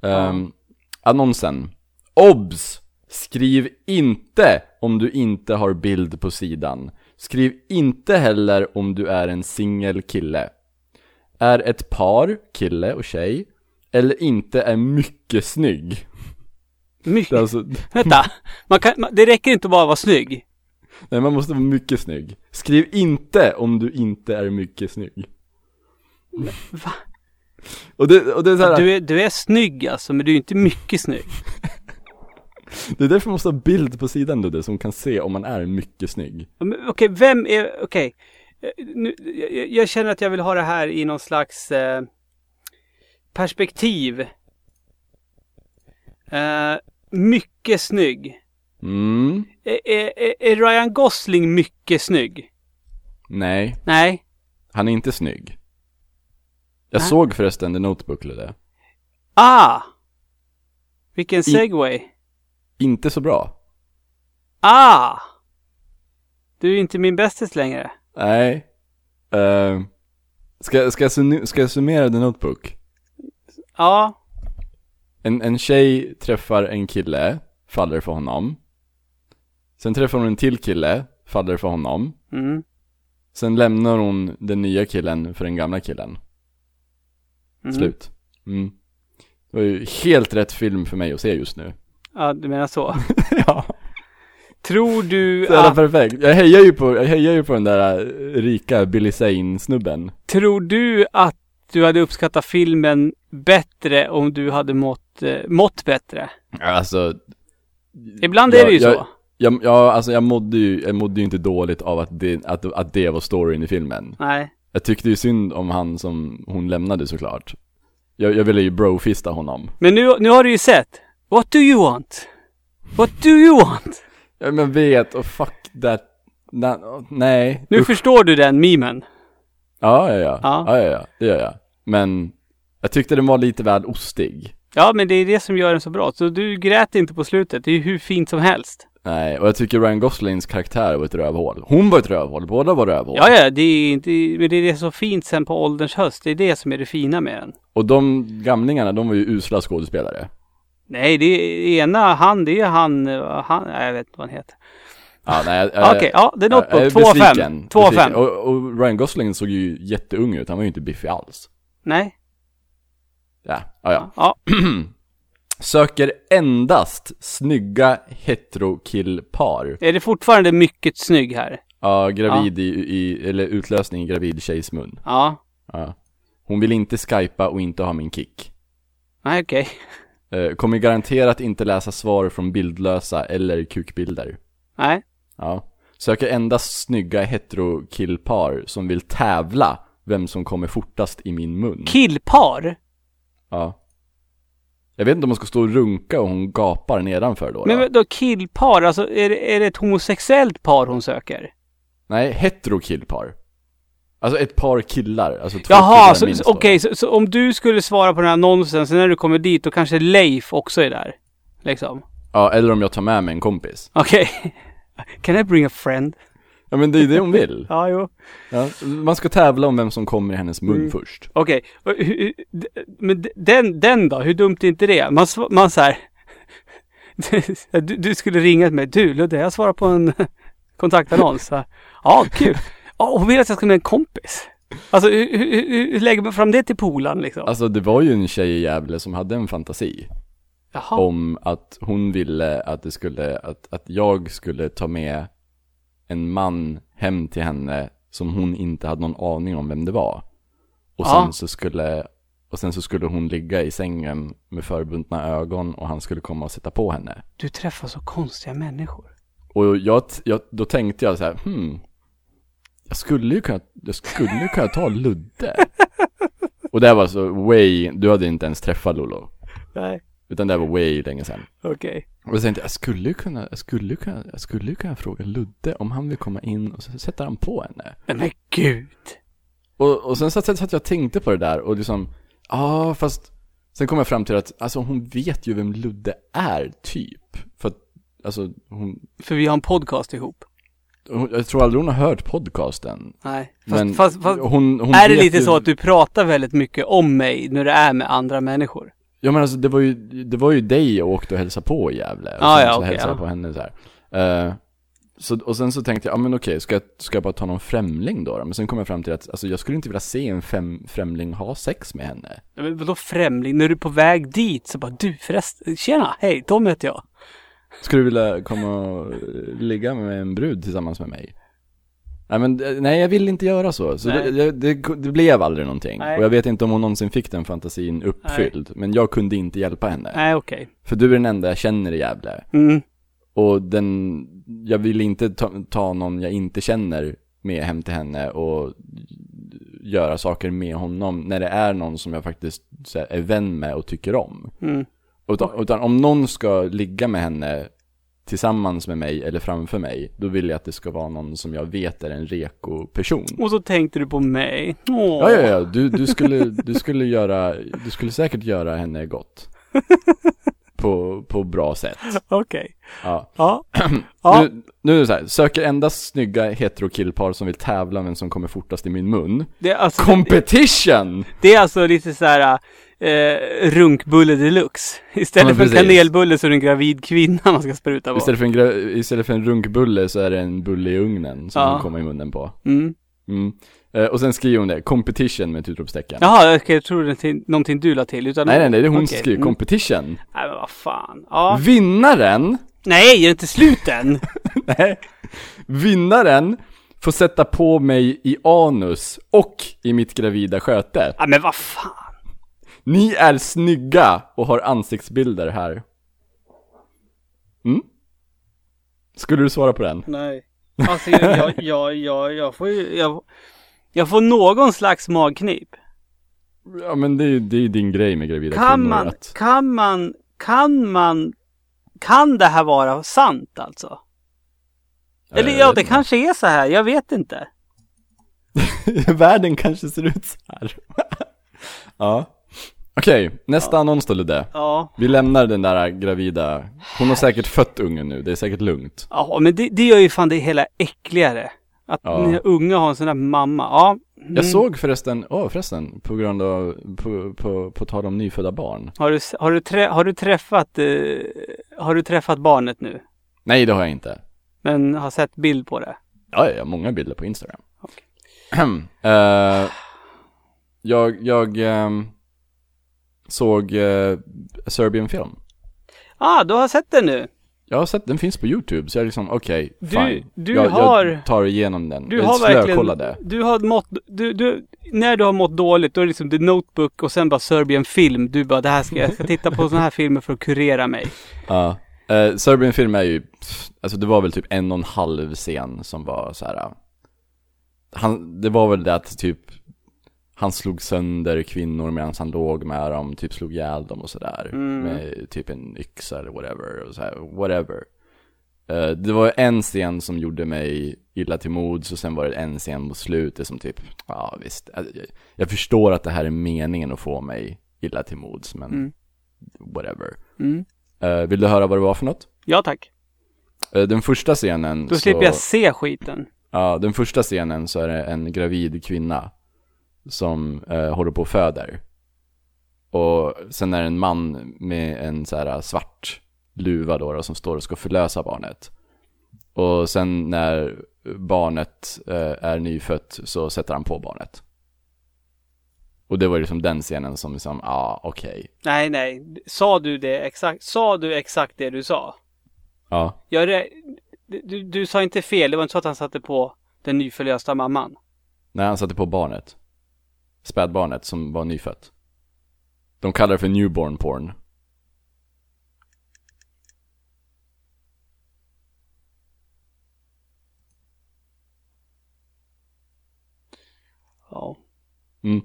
Ehm, annonsen. OBS! Skriv inte om du inte har bild på sidan. Skriv inte heller om du är en singel kille. Är ett par, kille och tjej, eller inte är mycket snygg. Mycket. alltså, Vänta. Man kan, man, det räcker inte bara att vara snygg. Nej, man måste vara mycket snygg. Skriv inte om du inte är mycket snygg. Va? Och det, och det är så här, Du är, du är snygg alltså, men du är inte mycket snygg. det är därför man måste ha bild på sidan Ludde, som kan se om man är mycket snygg. Okej, vem är, okej. Eh, Nu, jag, jag känner att jag vill ha det här i någon slags eh, perspektiv. Eh, mycket snygg. Mm, Är, är, är- är Ryan Gosling mycket snygg? nej, Nej. han är inte snygg. Jag Nej. såg förresten The Notebook Ludde. Ah! Vilken segway. Inte så bra. Ah! Du är inte min bästis längre. Nej. Uh, ska, ska, jag ska jag summera The Notebook? Ja. En, en tjej träffar en kille, faller för honom. Sen träffar hon en till kille, faller för honom. Mm. Sen lämnar hon den nya killen för den gamla killen. Mm. Slut. Mm. Det var ju helt rätt film för mig att se just nu. Ja, du menar så. ja. Tror du Så att, perfekt. Jag hejar ju på, jag hejar ju på den där äh, rika Billy Zane-snubben. tror du att du hade uppskattat filmen bättre om du hade mått, eh, mått bättre? Alltså, Ibland Ja, är det ju jag- så. jag, ja, alltså jag mådde ju, jag mådde ju inte dåligt av att det, att, att det var storyn i filmen. Nej. Jag tyckte ju synd om han som hon lämnade såklart. Jag, jag ville ju brofista honom. Men nu, nu har du ju sett. What do you want? What do you want? Ja men vet, och fuck that, na, nej. Nu Usch. förstår du den memen. Ja, ja, ja. Ja. Ja, ja, ja. Det gör jag. Men jag tyckte den var lite väl ostig. Ja, men det är det som gör den så bra. Så du grät inte på slutet. Det är ju hur fint som helst. Nej, och jag tycker Ryan Goslings karaktär var ett rövhål. Hon var ett rövhål, båda var rövhål. Ja, ja, det är inte, men det är det som är så fint sen på ålderns höst. Det är det som är det fina med den. Och de gamlingarna, de var ju usla skådespelare. Nej, det är ena han, det är han, eh, han jag vet inte vad han heter. Ja, nej, jag- Okej, ja, det är något jag är på 2 av 5. besviken, 2 av besviken. 5. Och, och Ryan Gosling såg ju jätteung ut, han var ju inte biffig alls. Nej. Ja, ja, ja. Ja. Söker endast snygga heterokillpar. Är det fortfarande mycket snygg här? Ja, gravid I, i, eller utlösning i gravid tjejs mun. Ja. Ja. Hon vill inte skypa och inte ha min kick. Nej, okej. Eh, kommer garanterat inte läsa svar från bildlösa eller kukbilder. Nej. Ja. Söker endast snygga heterokillpar som vill tävla vem som kommer fortast i min mun. Killpar? Ja. Jag vet inte om man ska stå och runka och hon gapar nedanför då. Men då. då killpar, alltså är det, är det ett homosexuellt par hon söker? Nej, heterokillpar. Alltså ett par killar, alltså två Jaha, killar så- minst då. okej, så, så om du skulle svara på den här annonsen, sen när du kommer dit, då kanske Leif också är där? Liksom. Ja, eller om jag tar med mig en kompis. Okej. Can I bring a friend? Ja men det är det hon vill. Ja, jo. Ja, man ska tävla om vem som kommer i hennes mun Mm. först. Okej, d- men den, den då? Hur dumt är inte det? Man, man så här. du, du skulle ringa till mig. Du Ludde, jag svarar på en kontaktannons. Ja, kul. Ja, hon vill att jag ska med en kompis. Alltså hur, hur, hur, lägger man fram det till polaren liksom? Alltså det var ju en tjej i Gävle som hade en fantasi Jaha. om att hon ville att det skulle, att, att jag skulle ta med en man hem till henne som hon inte hade någon aning om vem det var. Och sen Ja. så skulle, och sen så skulle hon ligga i sängen med förbundna ögon och han skulle komma och sätta på henne. Du träffar så konstiga människor. Och jag, jag, då tänkte jag så här, hmm, jag skulle ju kunna, jag skulle ju kunna ta Ludde. och det här var så way, du hade inte ens träffat Lolo. Nej, Utan det var way länge sedan. okej. Och jag tänkte, jag skulle ju kunna, jag skulle ju kunna, jag skulle ju kunna fråga Ludde om han vill komma in och så sätter han på henne. Men gud. Och, och sen satt, satt jag och tänkte på det där och liksom, ja fast Sen kom jag fram till att, alltså hon vet ju vem Ludde är, typ. För att, alltså hon, För vi har en podcast ihop. Jag tror aldrig hon har hört podcasten. Nej. Fast, Men fast, fast hon, hon är det lite ju, så att du pratar väldigt mycket om mig när du är med andra människor? Ja men alltså det var ju, det var ju dig jag åkte och hälsade på i Gävle. Och Ah, sen ja, så okej, hälsade ja. på henne så här. Eh, så, och sen så tänkte jag, ja men okej, ska jag, ska jag bara ta någon främling då, då? Men sen kom jag fram till att, alltså jag skulle inte vilja se en fem, främling ha sex med henne. Men vadå främling? När du är på väg dit så bara du förresten, tjena, hej, Tom heter jag. Skulle du vilja komma och eh, ligga med en brud tillsammans med mig? Nej men, eh, nej jag vill inte göra så. Så Nej. det, det, det blev aldrig någonting. Nej. Och jag vet inte om hon någonsin fick den fantasin uppfylld. Men jag kunde inte hjälpa henne. Nej, okej. För du är den enda jag känner i Gävle. Mm. Och den, jag vill inte ta, ta någon jag inte känner med hem till henne och göra saker med honom när det är någon som jag faktiskt här, är vän med och tycker om. Mm. Utan, utan om någon ska ligga med henne tillsammans med mig eller framför mig, då vill jag att det ska vara någon som jag vet är en reko person. Och så tänkte du på mig. Åh. Ja, ja, ja, du, du, skulle, du skulle göra, du skulle säkert göra henne gott. På, på bra sätt. Okej. Ja. Ja. ja. Nu, nu är det så här, söker endast snygga heterokillpar som vill tävla vem som kommer fortast i min mun. Det är alltså, Competition! det är alltså lite så här eh, runkbulle deluxe. Istället Ja, för en kanelbulle så är det en gravid kvinna man ska spruta på. Istället för, en gra- istället för en runkbulle så är det en bulle i ugnen som Ja. hon kommer i munnen på. Mm. Mm. Eh, och sen skriver hon det, competition med ett utropstecken. Jaha, okej, jag tror det är någonting du la till. Utan, Nej, nej, nej, det är hon som Okej, skriver mm. competition. Nej, men vad fan. Ja. Vinnaren, Nej, är det inte slut än? nej, vinnaren får sätta på mig i anus och i mitt gravida sköte. Ja, men vad fan. Ni är snygga och har ansiktsbilder här. Mm? Skulle du svara på den? Nej. Alltså jag, jag, jag, jag, får ju, jag, jag får någon slags magknip. Ja men det är ju din grej med gravida Kan kvinnor man, att... kan man, kan man, kan det här vara sant alltså? Eller Eh, ja, det kanske är så här, jag vet inte. Världen kanske ser ut så här. ja. Okej, nästa annons då Ludde. Ja, Vi lämnar den där gravida, hon har säkert fött ungen nu, det är säkert lugnt. ja men det, det gör ju fan det hela äckligare. Att Ja. mina unga har en sån där mamma. Ja, Jag såg förresten, åh förresten, på grund av, på, på, på tal om nyfödda barn. Har du, har du, trä, har du träffat, eh, har du träffat barnet nu? Nej, det har jag inte. Men har sett bild på det? Ja, jag har många bilder på Instagram. Okej. Eh, jag, jag ehm, såg uh, Serbian film. Ah, du har sett den nu? Jag har sett, den finns på YouTube, så jag är liksom, okej, Du- fine. du jag, har- jag tar igenom den. Du jag har verkligen, slökollade. du har mått, du, du, när du har mått dåligt då är det liksom The Notebook och sen bara Serbian film. Du bara, det här ska, jag ska titta på sådana här filmer för att kurera mig. Ja. Uh, Serbian film är ju, alltså det var väl typ en och en halv scen som var så här. uh, Han, det var väl det att typ han slog sönder kvinnor medan han låg med dem, typ slog ihjäl dem och sådär. Mm. Med typ en yxa eller whatever, och så här, whatever. Eh, det var en scen som gjorde mig illa till mods och sen var det en scen mot slutet som typ, ja visst. Jag, jag förstår att det här är meningen att få mig illa till mods, men Mm. whatever. Mm. Eh, vill du höra vad det var för något? Ja tack. Eh, Den första scenen Då så, slipper jag se skiten. Ja, den första scenen så är det en gravid kvinna Som eh, håller på och föder Och sen är det en man med en så här svart luva då, då som står och ska förlösa barnet Och sen när barnet eh, är nyfött så sätter han på barnet Och det var liksom den scenen som liksom, ja ah, okej Nej, nej. Sa du det exakt? Sa du exakt det du sa? Ja, Jag du, du, sa inte fel. Det var inte så att han satte på den nyförlösta mamman. när han satte på barnet Spädbarnet som var nyfött De kallar det för newborn porn Ja. Mm.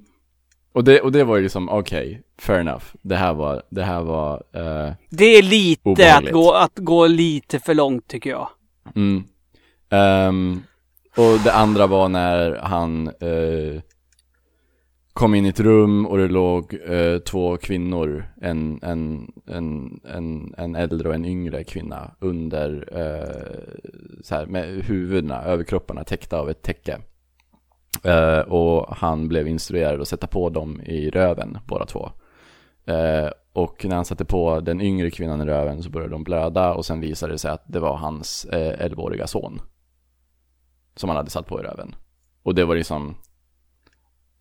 Och det, och det var ju liksom, okej, fair enough. Det här var, det här var, eh, Det är lite att gå, att gå lite för långt tycker jag. mm. Ehm, och det andra var när han eh, kom in i ett rum och det låg eh, två kvinnor, en, en, en, en, en äldre och en yngre kvinna under, eh, så här, med huvudena, överkropparna täckta av ett täcke. Eh, och han blev instruerad att sätta på dem i röven, båda två. Eh, och när han satte på den yngre kvinnan i röven så började de blöda och sen visade det sig att det var hans eh, 11-åriga son. Som han hade satt på i röven. Och det var liksom,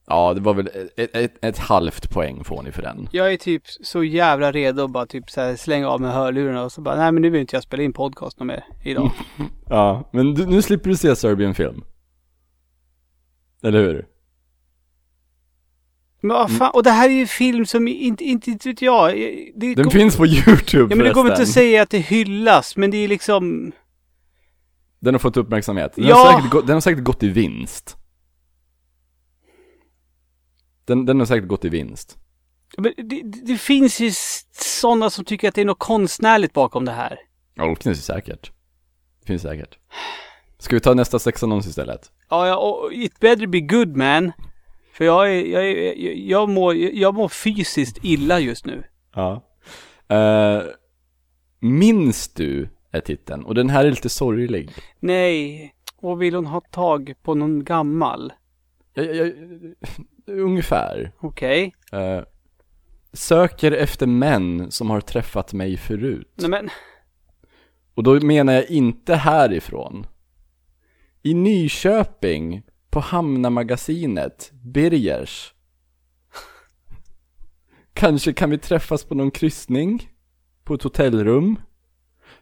ja det var väl ett, ett, ett halvt poäng får ni för den. Jag är typ så jävla redo att bara typ så här slänga av mig hörlurarna och så bara, nej men nu vill inte jag spela in podcast mer idag. Ja, men du, nu slipper du se Serbian film. Eller hur? Men vad fan, och det här är ju film som inte, inte, inte vet jag. Det Den går- finns på YouTube Ja men det går inte att säga att det hyllas, men det är liksom... Den har fått uppmärksamhet. Den, Ja. har, säkert den har säkert gått i vinst. Den, den har säkert gått i vinst. Men det, det finns ju sådana som tycker att det är något konstnärligt bakom det här. Ja, det finns det säkert. Det finns säkert. Ska vi ta nästa sexannons istället? Ja, ja, och it better be good man. För jag är, jag är, jag mår, jag mår fysiskt illa just nu. Ja. Uh, minns du är titeln? Och den här är lite sorglig. Nej, och vill hon ha tag på någon gammal? Jag, jag, ungefär. Okej. Eh, söker efter män som har träffat mig förut. Nej men, Och då menar jag inte härifrån. I Nyköping, på Hamnamagasinet, Birgers. Kanske kan vi träffas på någon kryssning? På ett hotellrum?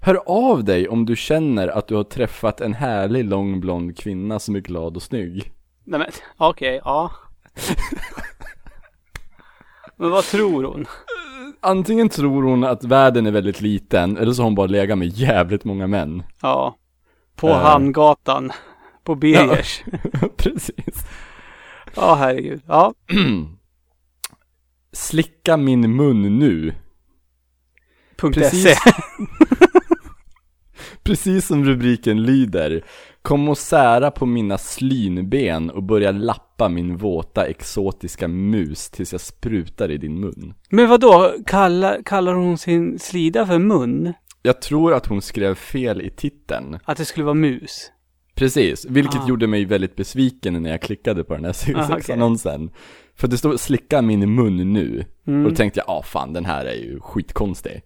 Hör av dig om du känner att du har träffat en härlig lång blond kvinna som är glad och snygg. nej men, okej, ja. men vad tror hon? Antingen tror hon att världen är väldigt liten, eller så har hon bara legat med jävligt många män. Ja. På Eh. Hamngatan. På Birgers. Precis. Ja, herregud. Ja. Slicka min mun nu. Punkt Precis. .se. Precis som rubriken lyder. Kom och sära på mina slynben och börja lappa min våta exotiska mus tills jag sprutar i din mun. Men vad då kallar, kallar hon sin slida för mun? Jag tror att hon skrev fel i titeln. Att det skulle vara mus? Precis, vilket Ah. gjorde mig väldigt besviken när jag klickade på den här Ah, sexannonsen. För det stod 'slicka min mun nu' Mm. och då tänkte jag, ja ah, fan den här är ju skitkonstig.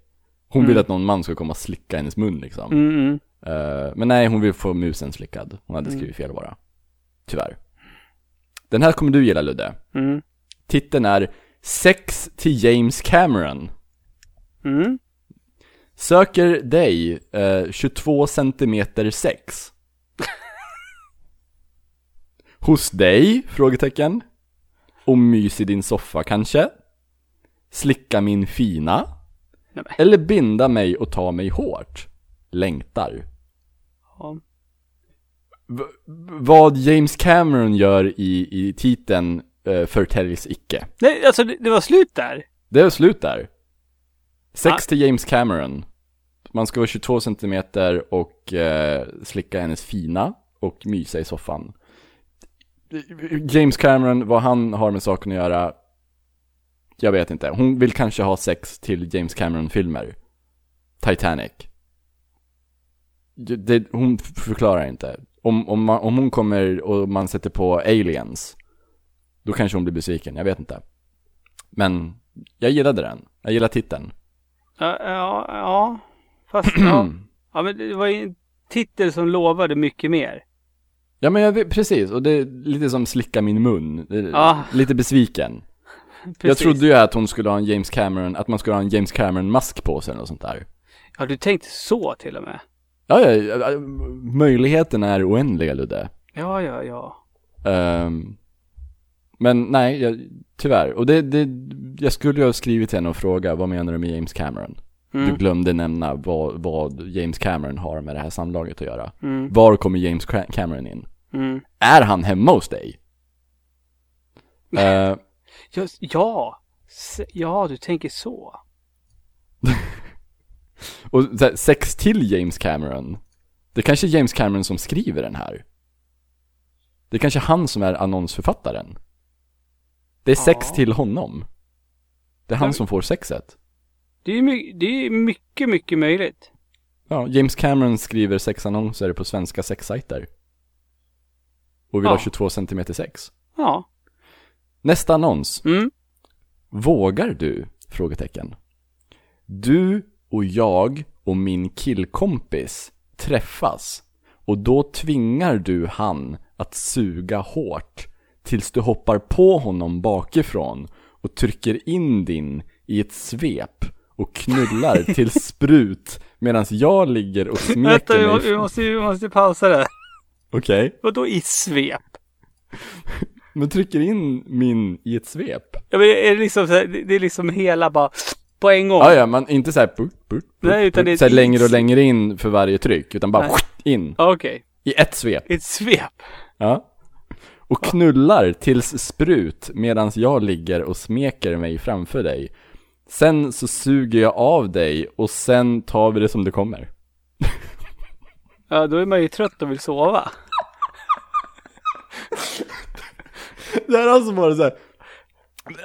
Hon Mm. vill att någon man ska komma och slicka hennes mun liksom. Mm, mm. Men nej, hon vill få musen slickad. Hon hade Mm. skrivit fel bara. Tyvärr. Den här kommer du gilla Ludde. Mm. Titeln är 'Sex till James Cameron' Mm. Söker dig eh, 22 centimeter sex. Hos dig? Frågetecken. Och mys i din soffa kanske? Slicka min fina? Nej. Eller binda mig och ta mig hårt? Längtar. Ja. V- vad James Cameron gör i, i titeln eh, förtäljs icke. Nej, alltså det, det var slut där. Det är slut där. Sex Ah. till James Cameron. Man ska vara 22 centimeter och eh, slicka hennes fina och mysa i soffan. James Cameron, vad han har med saken att göra, jag vet inte. Hon vill kanske ha sex till James Cameron-filmer. Titanic. Det, hon förklarar inte. Om, om, man, om hon kommer och man sätter på aliens, då kanske hon blir besviken, jag vet inte. Men jag gillade den. Jag gillar titeln. Ja, ja, ja. Fast ja. ja, men det var ju en titel som lovade mycket mer. Ja men jag precis, och det är lite som slicka min mun. Ja. Lite besviken. Jag Precis. trodde ju att hon skulle ha en James Cameron, att man skulle ha en James Cameron-mask på sig eller något sånt där. Ja, du tänkte så till och med. Ja, ja, ja, möjligheterna är oändliga Ludde. Ja, ja, ja. Ehm, men nej, jag, tyvärr. Och det, det, jag skulle ju ha skrivit till henne och fråga, vad menar du med James Cameron? Du Mm. glömde nämna vad, vad James Cameron har med det här samlaget att göra. Mm. Var kommer James Ca- Cameron in? Mm. Är han hemma hos dig? Just, ja. Ja, du tänker så. och här, sex till James Cameron. Det är kanske James Cameron som skriver den här. Det är kanske han som är annonsförfattaren. Det är sex Ja. till honom. Det är han Men- som får sexet. Det är, my- det är mycket, mycket möjligt. Ja, James Cameron skriver sexannonser på svenska sexsajter. Och vill Ja. ha 22 cm sex. Ja. Nästa annons. Mm. Vågar du? Frågetecken. Du och jag och min killkompis träffas och då tvingar du han att suga hårt tills du hoppar på honom bakifrån och trycker in din i ett svep och knullar till sprut medan jag ligger och Vänta, smeker mig. må- vi, måste, vi måste pausa det. Okej, Vadå i svep? men trycker in min i ett svep. Ja, men är det liksom så här, det det är liksom hela bara på en gång. Ja, ja, man inte så här, put, put, put, Nej, utan det är ett längre och längre in för varje tryck, utan bara Nej. in Okej, i ett svep. ett svep. Ja. Och knullar tills sprut medan jag ligger och smeker mig framför dig. Sen så suger jag av dig och sen tar vi det som det kommer. Ja, då är man ju trött och vill sova. Det här är alltså bara så här.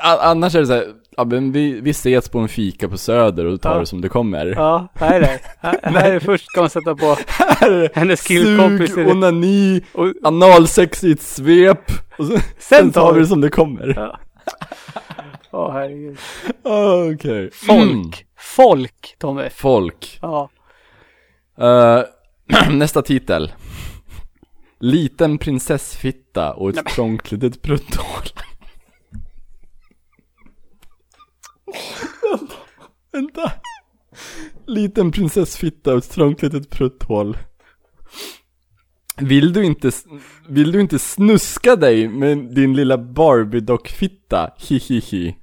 A- Annars är det så här, ja men vi, vi ses på en fika på Söder och tar Ja. det som det kommer. Ja, nej, nej. Här, här är först ska man sätta på Här är det hennes killkompis. Sug, onani, Och analsex i ett svep. Och så, sen tar vi det som det kommer. Ja. Åh, herregud. Ah, Okej. Folk. Mm. Folk, Tommy. Folk. Ja. Eh, nästa titel. Liten prinsessfitta och ett trångt litet prutthål. Vänta, Vänta. Liten prinsessfitta och ett trångt litet prutthål. Vill du inte, vill du inte snuska dig med din lilla Barbie-dockfitta? Hihihi.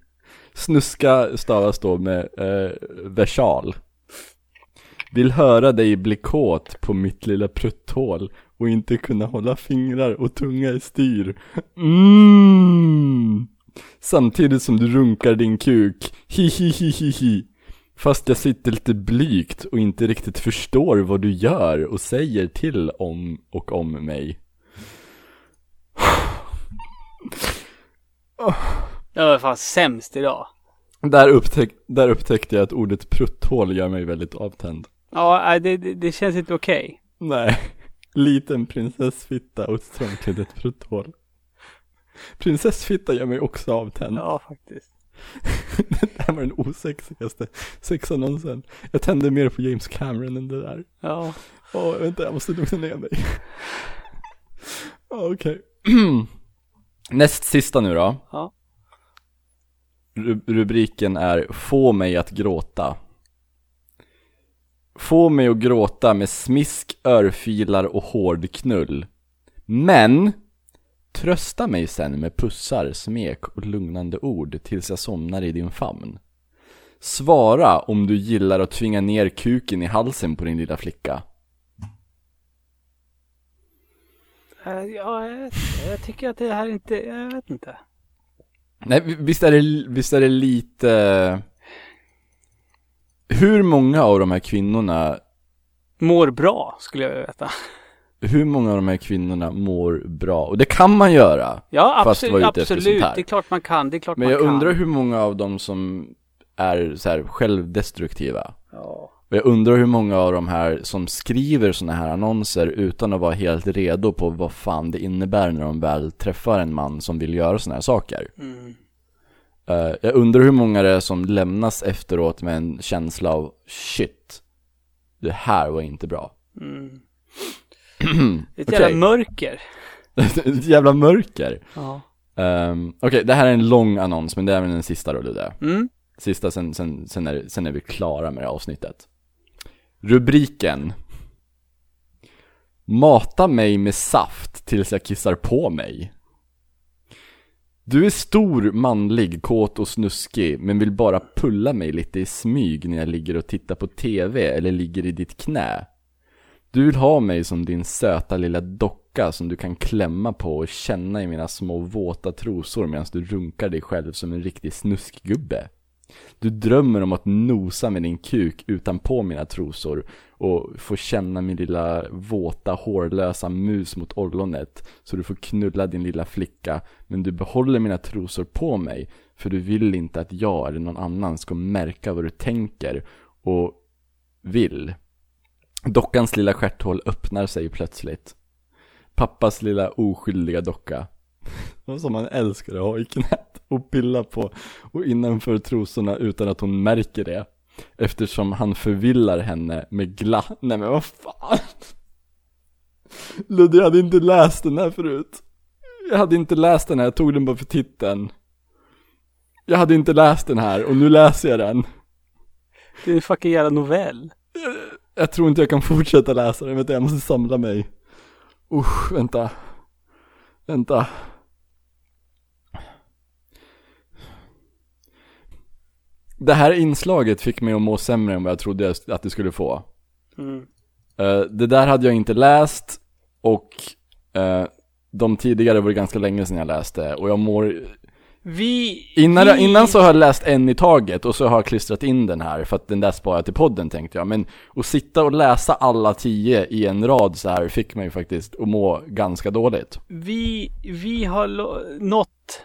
Snuska stavas då med eh, versal. Vill höra dig bli kåt på mitt lilla prutthål och inte kunna hålla fingrar och tunga i styr. Mm. Samtidigt som du runkar din kuk. Hihihihihi. Fast jag sitter lite blygt och inte riktigt förstår vad du gör och säger till om och om mig. Jag var fan sämst idag. Där, upptäck, där upptäckte jag att ordet prutthål gör mig väldigt avtänd. Ja, nej, det, det, det känns inte okej. Nej. Liten prinsessfitta och ett frutthål. Prinsessfitta gör mig också avtänd. Ja, faktiskt. det här var den osexigaste sexannonsen. Jag tände mer på James Cameron än det där. Ja. Åh, vänta, jag måste lugna ner mig. Ja, Okej. Näst sista nu då. Ja. Ru- rubriken är Få mig att gråta. Få mig att gråta med smisk, örfilar och hård knull. Men trösta mig sen med pussar, smek och lugnande ord tills jag somnar i din famn. Svara om du gillar att tvinga ner kuken i halsen på din lilla flicka. Eh, Ja, jag, jag tycker att det här inte, jag vet inte. Nej, vi- visst är det, visst är det lite... Hur många av de här kvinnorna, Mår bra, skulle jag vilja veta. Hur många av de här kvinnorna mår bra? Och det kan man göra. Ja, absolut, absolut. Det är klart man kan, det är klart Men man jag kan. undrar hur många av dem som är så här självdestruktiva. Ja. Och jag undrar hur många av de här som skriver såna här annonser utan att vara helt redo på vad fan det innebär när de väl träffar en man som vill göra såna här saker. Mm. Eh, jag undrar hur många det är som lämnas efteråt med en känsla av shit, det här var inte bra. Mm. Ett jävla mörker. Ett jävla mörker. Ja. Um, Okej, det här är en lång annons, men det är väl den sista då Ludde. Mm. Sista, sen, sen, sen, är, sen är vi klara med det här avsnittet. Rubriken. Mata mig med saft tills jag kissar på mig. Du är stor, manlig, kåt och snuskig, men vill bara pulla mig lite i smyg när jag ligger och tittar på TV eller ligger i ditt knä. Du vill ha mig som din söta lilla docka som du kan klämma på och känna i mina små våta trosor medan du runkar dig själv som en riktig snuskgubbe. Du drömmer om att nosa med din kuk utanpå mina trosor och få känna min lilla våta hårlösa mus mot ollonet så du får knulla din lilla flicka men du behåller mina trosor på mig för du vill inte att jag eller någon annan ska märka vad du tänker och vill. Dockans lilla stjärthål öppnar sig plötsligt. Pappas lilla oskyldiga docka. Som man älskar att ha i knät och pilla på och innanför trosorna utan att hon märker det. Eftersom han förvillar henne med gla... Nej men vad fan. Ludde, jag hade inte läst den här förut. Jag hade inte läst den här, jag tog den bara för titeln. Jag hade inte läst den här och nu läser jag den. Det är en fucking jävla novell. Jag tror inte jag kan fortsätta läsa den, vänta jag måste samla mig. Usch, vänta. Vänta. Det här inslaget fick mig att må sämre än vad jag trodde att det skulle få. Mm. Eh, det där hade jag inte läst och eh, de tidigare var det ganska länge sedan jag läste och jag mår Vi... Innan, vi... innan så har jag läst en i taget och så har jag klistrat in den här för att den där sparar jag till podden tänkte jag. Men att sitta och läsa alla tio i en rad så här fick mig faktiskt att må ganska dåligt. Vi, vi har nått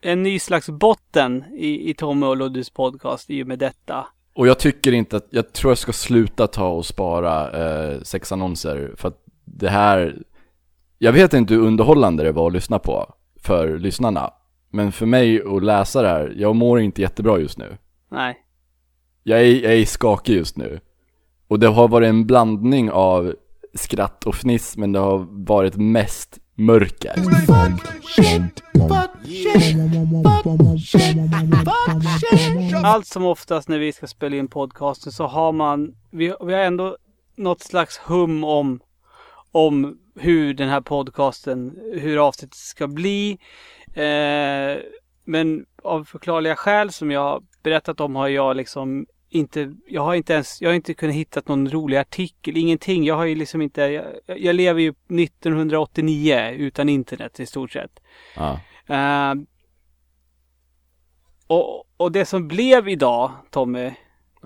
en ny slags botten i, i Tommy och Luddys podcast i och med detta. Och jag tycker inte att, jag tror jag ska sluta ta och spara eh, sexannonser för att det här, jag vet inte hur underhållande det var att lyssna på för lyssnarna. Men för mig att läsa det här, jag mår inte jättebra just nu. Nej. Jag är, jag är skakig just nu. Och det har varit en blandning av skratt och fniss, men det har varit mest mörker. Allt som oftast när vi ska spela in podcasten så har man, vi, vi har ändå något slags hum om, om hur den här podcasten, hur avsnittet ska bli. Eh, men av förklarliga skäl som jag har berättat om har jag liksom inte, jag har inte ens, jag har inte kunnat hitta någon rolig artikel, ingenting. Jag har ju liksom inte, jag, jag lever ju 1989 utan internet i stort sett. Ja. Eh, och, och det som blev idag, Tommy,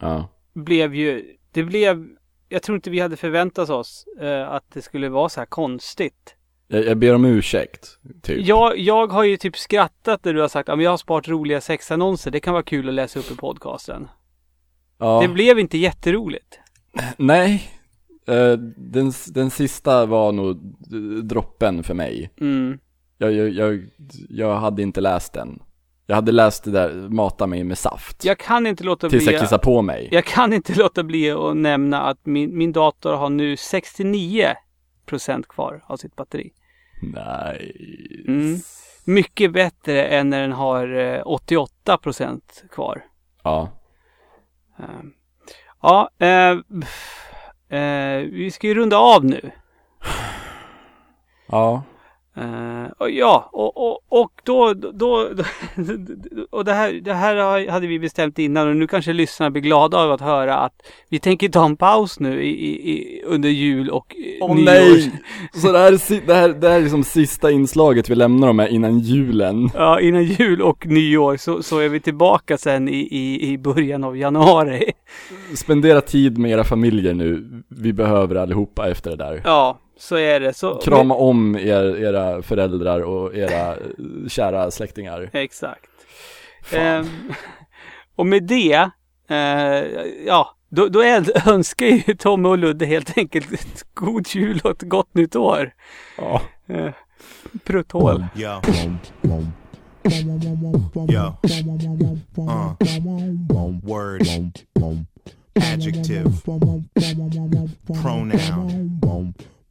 Ja. blev ju, det blev, jag tror inte vi hade förväntat oss eh, att det skulle vara så här konstigt. Jag, jag ber om ursäkt, typ. Jag, jag har ju typ skrattat när du har sagt att jag har sparat roliga sexannonser, det kan vara kul att läsa upp i podcasten. Ja. Det blev inte jätteroligt. Nej. Eh, den, den sista var nog droppen för mig. Mm. Jag, jag, jag, jag hade inte läst den. Jag hade läst det där, mata mig med saft. Jag kan inte låta tills bli... jag kissade på mig. Jag kan inte låta bli att nämna att min, min dator har nu 69 procent kvar av sitt batteri. Nej. Mm. Mycket bättre än när den har eh, 88 procent kvar. Ja. Eh, Ja, eh, eh, vi ska ju runda av nu. Ja. Och ja, och, och, och då, då, då och det här, det här hade vi bestämt innan och nu kanske lyssnarna blir glada av att höra att vi tänker ta en paus nu i, i, under jul och eh, Åh nyår. nej! Så det här, det, här, det här är liksom sista inslaget vi lämnar dem med innan julen. Ja, innan jul och nyår så, så är vi tillbaka sen i, i, i början av januari. Spendera tid med era familjer nu. Vi behöver allihopa efter det där. Ja, så är det. Så, Krama om er, era föräldrar och era eh, kära släktingar. Exakt. Ehm, och med det, eh, ja, då, då är, önskar ju Tommy och Ludde helt enkelt ett god jul och ett gott nytt år. Ja. Eh, prutthål. Yo. Yo. Uh. Word. Adjective. Pronoun.